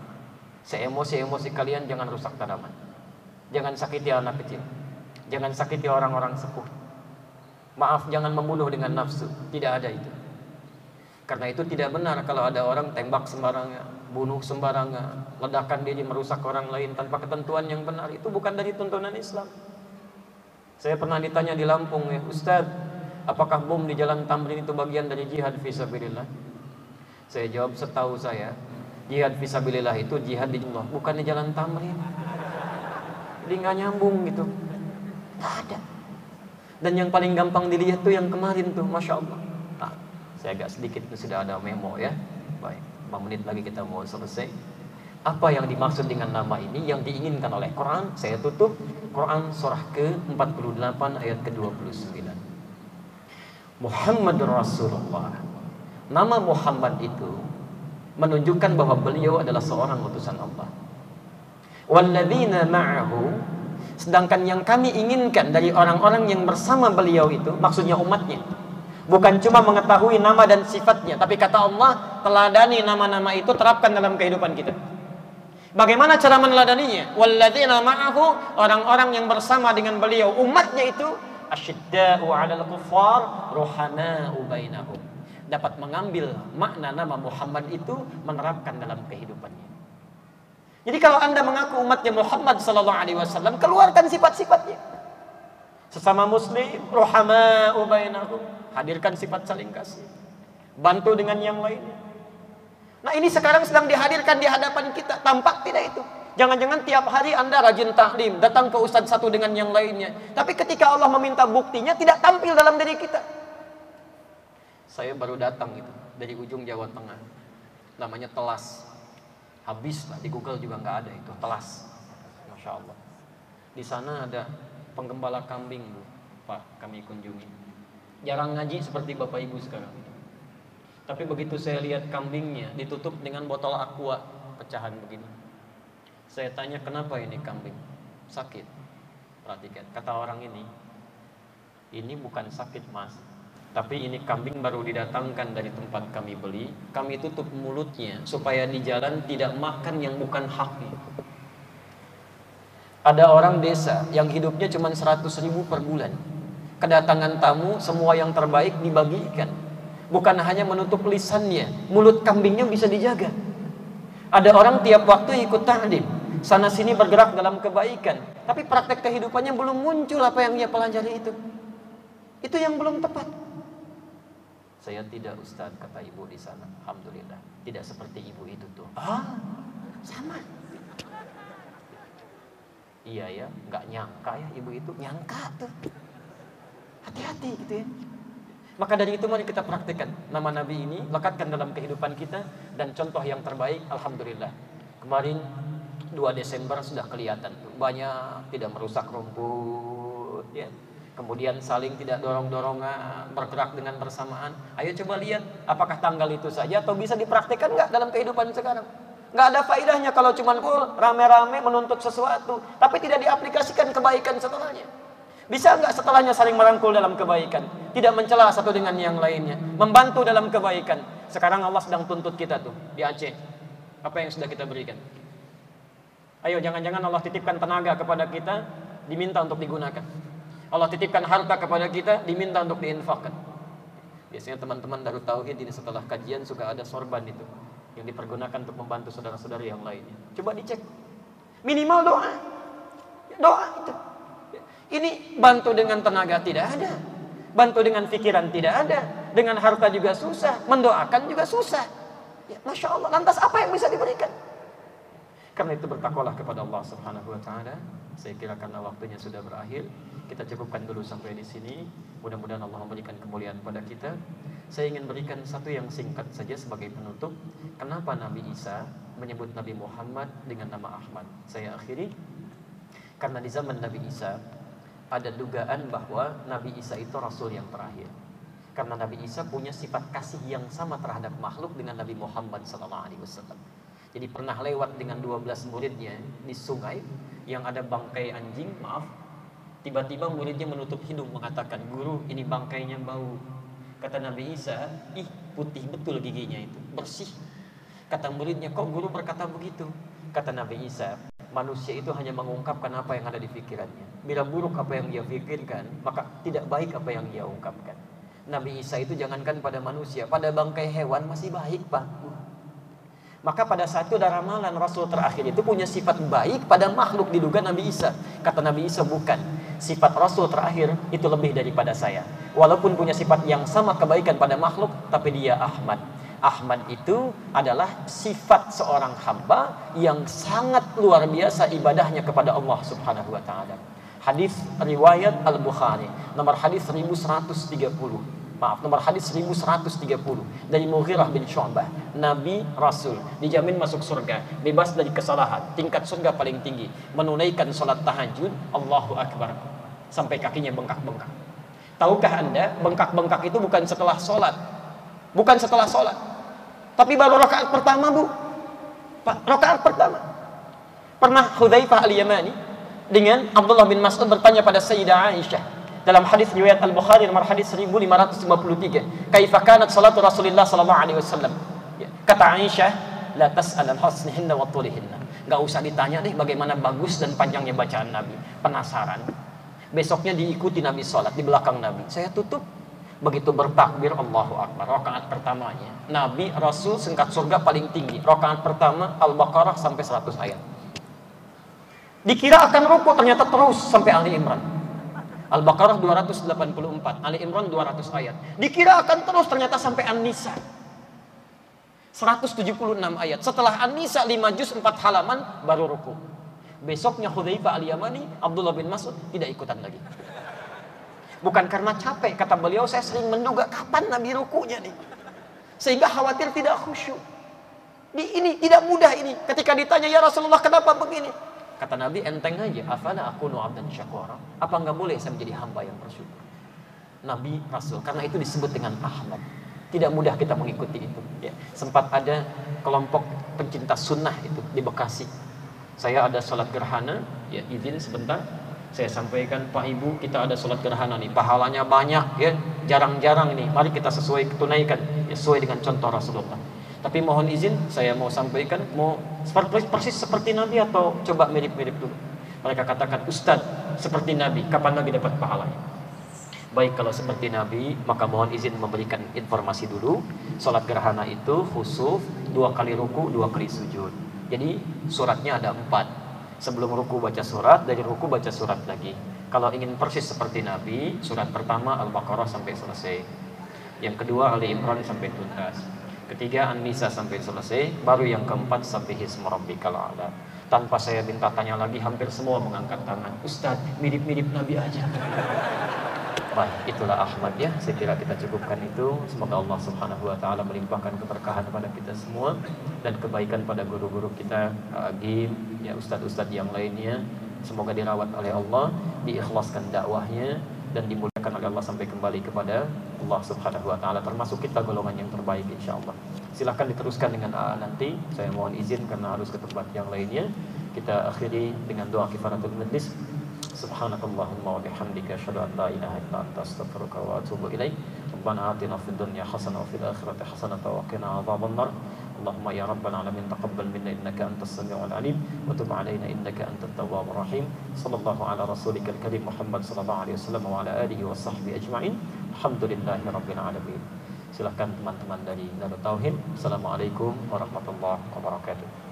seemosi-emosi kalian jangan rusak tanaman jangan sakiti anak kecil jangan sakiti orang-orang sepuh maaf jangan membunuh dengan nafsu tidak ada itu karena itu tidak benar kalau ada orang tembak sembarangan, bunuh sembarangan, ledakan diri merusak orang lain tanpa ketentuan yang benar. Itu bukan dari tuntunan Islam. Saya pernah ditanya di Lampung ya, Ustaz, apakah bom di Jalan Tamrin itu bagian dari jihad fisabilillah? Saya jawab setahu saya, jihad fisabilillah itu jihad di Allah, bukan di Jalan Tamrin. Jadi nggak nyambung gitu. Nggak ada. Dan yang paling gampang dilihat tuh yang kemarin tuh, masya Allah. Saya agak sedikit itu sudah ada memo ya. Baik, 5 menit lagi kita mau selesai. Apa yang dimaksud dengan nama ini yang diinginkan oleh Quran? Saya tutup Quran surah ke-48 ayat ke-29. Muhammad Rasulullah. Nama Muhammad itu menunjukkan bahwa beliau adalah seorang utusan Allah. Walladzina ma'ahu sedangkan yang kami inginkan dari orang-orang yang bersama beliau itu maksudnya umatnya Bukan cuma mengetahui nama dan sifatnya, tapi kata Allah, teladani nama-nama itu terapkan dalam kehidupan kita. Bagaimana cara meneladaninya? Walladzina ma'ahu, orang-orang yang bersama dengan beliau, umatnya itu asyidda'u 'alal kuffar, ruhama'u bainahum. Dapat mengambil makna nama Muhammad itu menerapkan dalam kehidupannya. Jadi kalau Anda mengaku umatnya Muhammad sallallahu alaihi wasallam, keluarkan sifat-sifatnya. Sesama muslim, ruhama'u bainahum Hadirkan sifat saling kasih. Bantu dengan yang lainnya. Nah ini sekarang sedang dihadirkan di hadapan kita. Tampak tidak itu? Jangan-jangan tiap hari Anda rajin taklim, datang ke ustadz satu dengan yang lainnya. Tapi ketika Allah meminta buktinya, tidak tampil dalam diri kita. Saya baru datang itu dari ujung Jawa Tengah. Namanya Telas. Habis lah, di Google juga nggak ada itu, Telas. Masya Allah. Di sana ada penggembala kambing, Bu. Pak, kami kunjungi jarang ngaji seperti bapak ibu sekarang. Tapi begitu saya lihat kambingnya ditutup dengan botol aqua pecahan begini. Saya tanya kenapa ini kambing? Sakit. Perhatikan, kata orang ini, ini bukan sakit mas, tapi ini kambing baru didatangkan dari tempat kami beli. Kami tutup mulutnya supaya di jalan tidak makan yang bukan haknya. Ada orang desa yang hidupnya cuma 100 ribu per bulan. Kedatangan tamu semua yang terbaik dibagikan. Bukan hanya menutup lisannya mulut kambingnya bisa dijaga. Ada orang tiap waktu ikut ta'lim sana sini bergerak dalam kebaikan. Tapi praktek kehidupannya belum muncul apa yang ia pelajari itu. Itu yang belum tepat saya tidak ustaz kata ibu di sana. Alhamdulillah. Tidak seperti ibu itu tuh. Ah sama. Iya ya. Nggak nyangka ya ibu itu. Nyangka tuh. Hati-hati gitu ya. Maka dari itu mari kita praktekkan nama Nabi ini, lekatkan dalam kehidupan kita dan contoh yang terbaik Alhamdulillah. Kemarin 2 Desember sudah kelihatan tuh. Banyak tidak merusak rumput ya. Kemudian saling tidak dorong-dorongan, bergerak dengan bersamaan. Ayo coba lihat apakah tanggal itu saja atau bisa dipraktekkan nggak dalam kehidupan sekarang. Nggak ada faedahnya kalau cuma rame-rame menuntut sesuatu, tapi tidak diaplikasikan kebaikan setelahnya. Bisa enggak setelahnya saling merangkul dalam kebaikan? Tidak mencela satu dengan yang lainnya. Membantu dalam kebaikan. Sekarang Allah sedang tuntut kita tuh di Aceh. Apa yang sudah kita berikan? Ayo jangan-jangan Allah titipkan tenaga kepada kita, diminta untuk digunakan. Allah titipkan harta kepada kita, diminta untuk diinfakkan. Biasanya teman-teman Darut Tauhid ini setelah kajian suka ada sorban itu yang dipergunakan untuk membantu saudara-saudara yang lainnya. Coba dicek. Minimal doa. Doa itu. Ini bantu dengan tenaga tidak ada. Bantu dengan pikiran tidak ada. Dengan harta juga susah. Mendoakan juga susah. Ya, Masya Allah. Lantas apa yang bisa diberikan? Karena itu bertakwalah kepada Allah Subhanahu wa taala. Saya kira karena waktunya sudah berakhir, kita cukupkan dulu sampai di sini. Mudah-mudahan Allah memberikan kemuliaan pada kita. Saya ingin berikan satu yang singkat saja sebagai penutup. Kenapa Nabi Isa menyebut Nabi Muhammad dengan nama Ahmad? Saya akhiri karena di zaman Nabi Isa ada dugaan bahwa Nabi Isa itu rasul yang terakhir. Karena Nabi Isa punya sifat kasih yang sama terhadap makhluk dengan Nabi Muhammad SAW. Jadi pernah lewat dengan 12 muridnya di sungai yang ada bangkai anjing, maaf. Tiba-tiba muridnya menutup hidung mengatakan, "Guru, ini bangkainya bau." Kata Nabi Isa, "Ih, putih betul giginya itu, bersih." Kata muridnya, "Kok guru berkata begitu?" Kata Nabi Isa, manusia itu hanya mengungkapkan apa yang ada di pikirannya. Bila buruk apa yang dia pikirkan, maka tidak baik apa yang dia ungkapkan. Nabi Isa itu jangankan pada manusia, pada bangkai hewan masih baik, Pak. Maka pada saat itu ada ramalan Rasul terakhir itu punya sifat baik pada makhluk diduga Nabi Isa. Kata Nabi Isa bukan. Sifat Rasul terakhir itu lebih daripada saya. Walaupun punya sifat yang sama kebaikan pada makhluk, tapi dia Ahmad Ahmad itu adalah sifat seorang hamba yang sangat luar biasa ibadahnya kepada Allah Subhanahu wa taala. Hadis riwayat Al-Bukhari, nomor hadis 1130. Maaf, nomor hadis 1130 dari Mughirah bin Syu'bah. Nabi Rasul. Dijamin masuk surga, bebas dari kesalahan, tingkat surga paling tinggi, menunaikan salat tahajud, Allahu akbar. Sampai kakinya bengkak-bengkak. Tahukah Anda, bengkak-bengkak itu bukan setelah sholat, bukan setelah sholat tapi baru rakaat pertama bu. Pak, rakaat pertama. Pernah Hudzaifah al-Yamani dengan Abdullah bin Mas'ud bertanya pada Sayyidah Aisyah dalam hadis riwayat Al-Bukhari nomor hadis 1553 kaifa kanat salatu Rasulullah sallallahu alaihi wasallam? Ya, kata Aisyah la tas'al an husnihinna wa tulihinna. Enggak usah ditanya deh bagaimana bagus dan panjangnya bacaan Nabi. Penasaran. Besoknya diikuti Nabi salat di belakang Nabi. Saya tutup. Begitu bertakbir Allahu Akbar. Rakaat pertamanya Nabi Rasul singkat surga paling tinggi. Rakaat pertama Al-Baqarah sampai 100 ayat. Dikira akan rukuk ternyata terus sampai Ali Imran Al-Baqarah 284 Ali Imran 200 ayat dikira akan terus ternyata sampai An-Nisa 176 ayat setelah An-Nisa 5 juz 4 halaman baru rukuk besoknya Hudzaifah Al-Yamani Abdullah bin Mas'ud tidak ikutan lagi Bukan karena capek, kata beliau, saya sering menduga kapan Nabi rukunya nih. Sehingga khawatir tidak khusyuk. Di ini tidak mudah ini. Ketika ditanya, ya Rasulullah kenapa begini? Kata Nabi, enteng aja. Afala aku abdan syakura. Apa enggak boleh saya menjadi hamba yang bersyukur? Nabi Rasul. Karena itu disebut dengan Ahmad. Tidak mudah kita mengikuti itu. Ya. Sempat ada kelompok pencinta sunnah itu di Bekasi. Saya ada sholat gerhana, ya izin sebentar saya sampaikan Pak Ibu kita ada sholat gerhana nih pahalanya banyak ya jarang-jarang ini mari kita sesuai tunaikan ya, sesuai dengan contoh Rasulullah tapi mohon izin saya mau sampaikan mau persis, persis seperti Nabi atau coba mirip-mirip dulu mereka katakan Ustadz seperti Nabi kapan lagi dapat pahalanya baik kalau seperti Nabi maka mohon izin memberikan informasi dulu sholat gerhana itu khusuf dua kali ruku dua kali sujud jadi suratnya ada empat Sebelum ruku baca surat, dari ruku baca surat lagi. Kalau ingin persis seperti Nabi, surat pertama Al-Baqarah sampai selesai. Yang kedua Ali Imran sampai tuntas. Ketiga An-Nisa sampai selesai, baru yang keempat sampai Hisma Rabbikal A'la. Tanpa saya minta tanya lagi, hampir semua mengangkat tangan. Ustaz, mirip-mirip Nabi aja. Baik, itulah Ahmad ya. Saya kira kita cukupkan itu. Semoga Allah Subhanahu wa taala melimpahkan keberkahan kepada kita semua dan kebaikan pada guru-guru kita, Agim, ya ustadz-ustadz yang lainnya. Semoga dirawat oleh Allah, diikhlaskan dakwahnya dan dimuliakan oleh Allah sampai kembali kepada Allah Subhanahu wa taala termasuk kita golongan yang terbaik insyaallah. Silahkan diteruskan dengan AA nanti. Saya mohon izin karena harus ke tempat yang lainnya. Kita akhiri dengan doa kifaratul majlis. Subhanakallahumma wa bihamdika asyhadu an la ilaha illa anta astaghfiruka wa atubu ilaik. Rabbana atina fid dunya hasanah wa fil akhirati hasanah wa qina adzabannar. Allahumma ya rabbal alamin taqabbal minna innaka antas samiul alim wa tub alaina innaka antat rahim. Sallallahu ala rasulika karim Muhammad sallallahu alaihi wasallam wa ala alihi ajma'in. Alhamdulillahi alamin. Silahkan teman-teman dari Darut Tauhid. Assalamualaikum warahmatullahi wabarakatuh.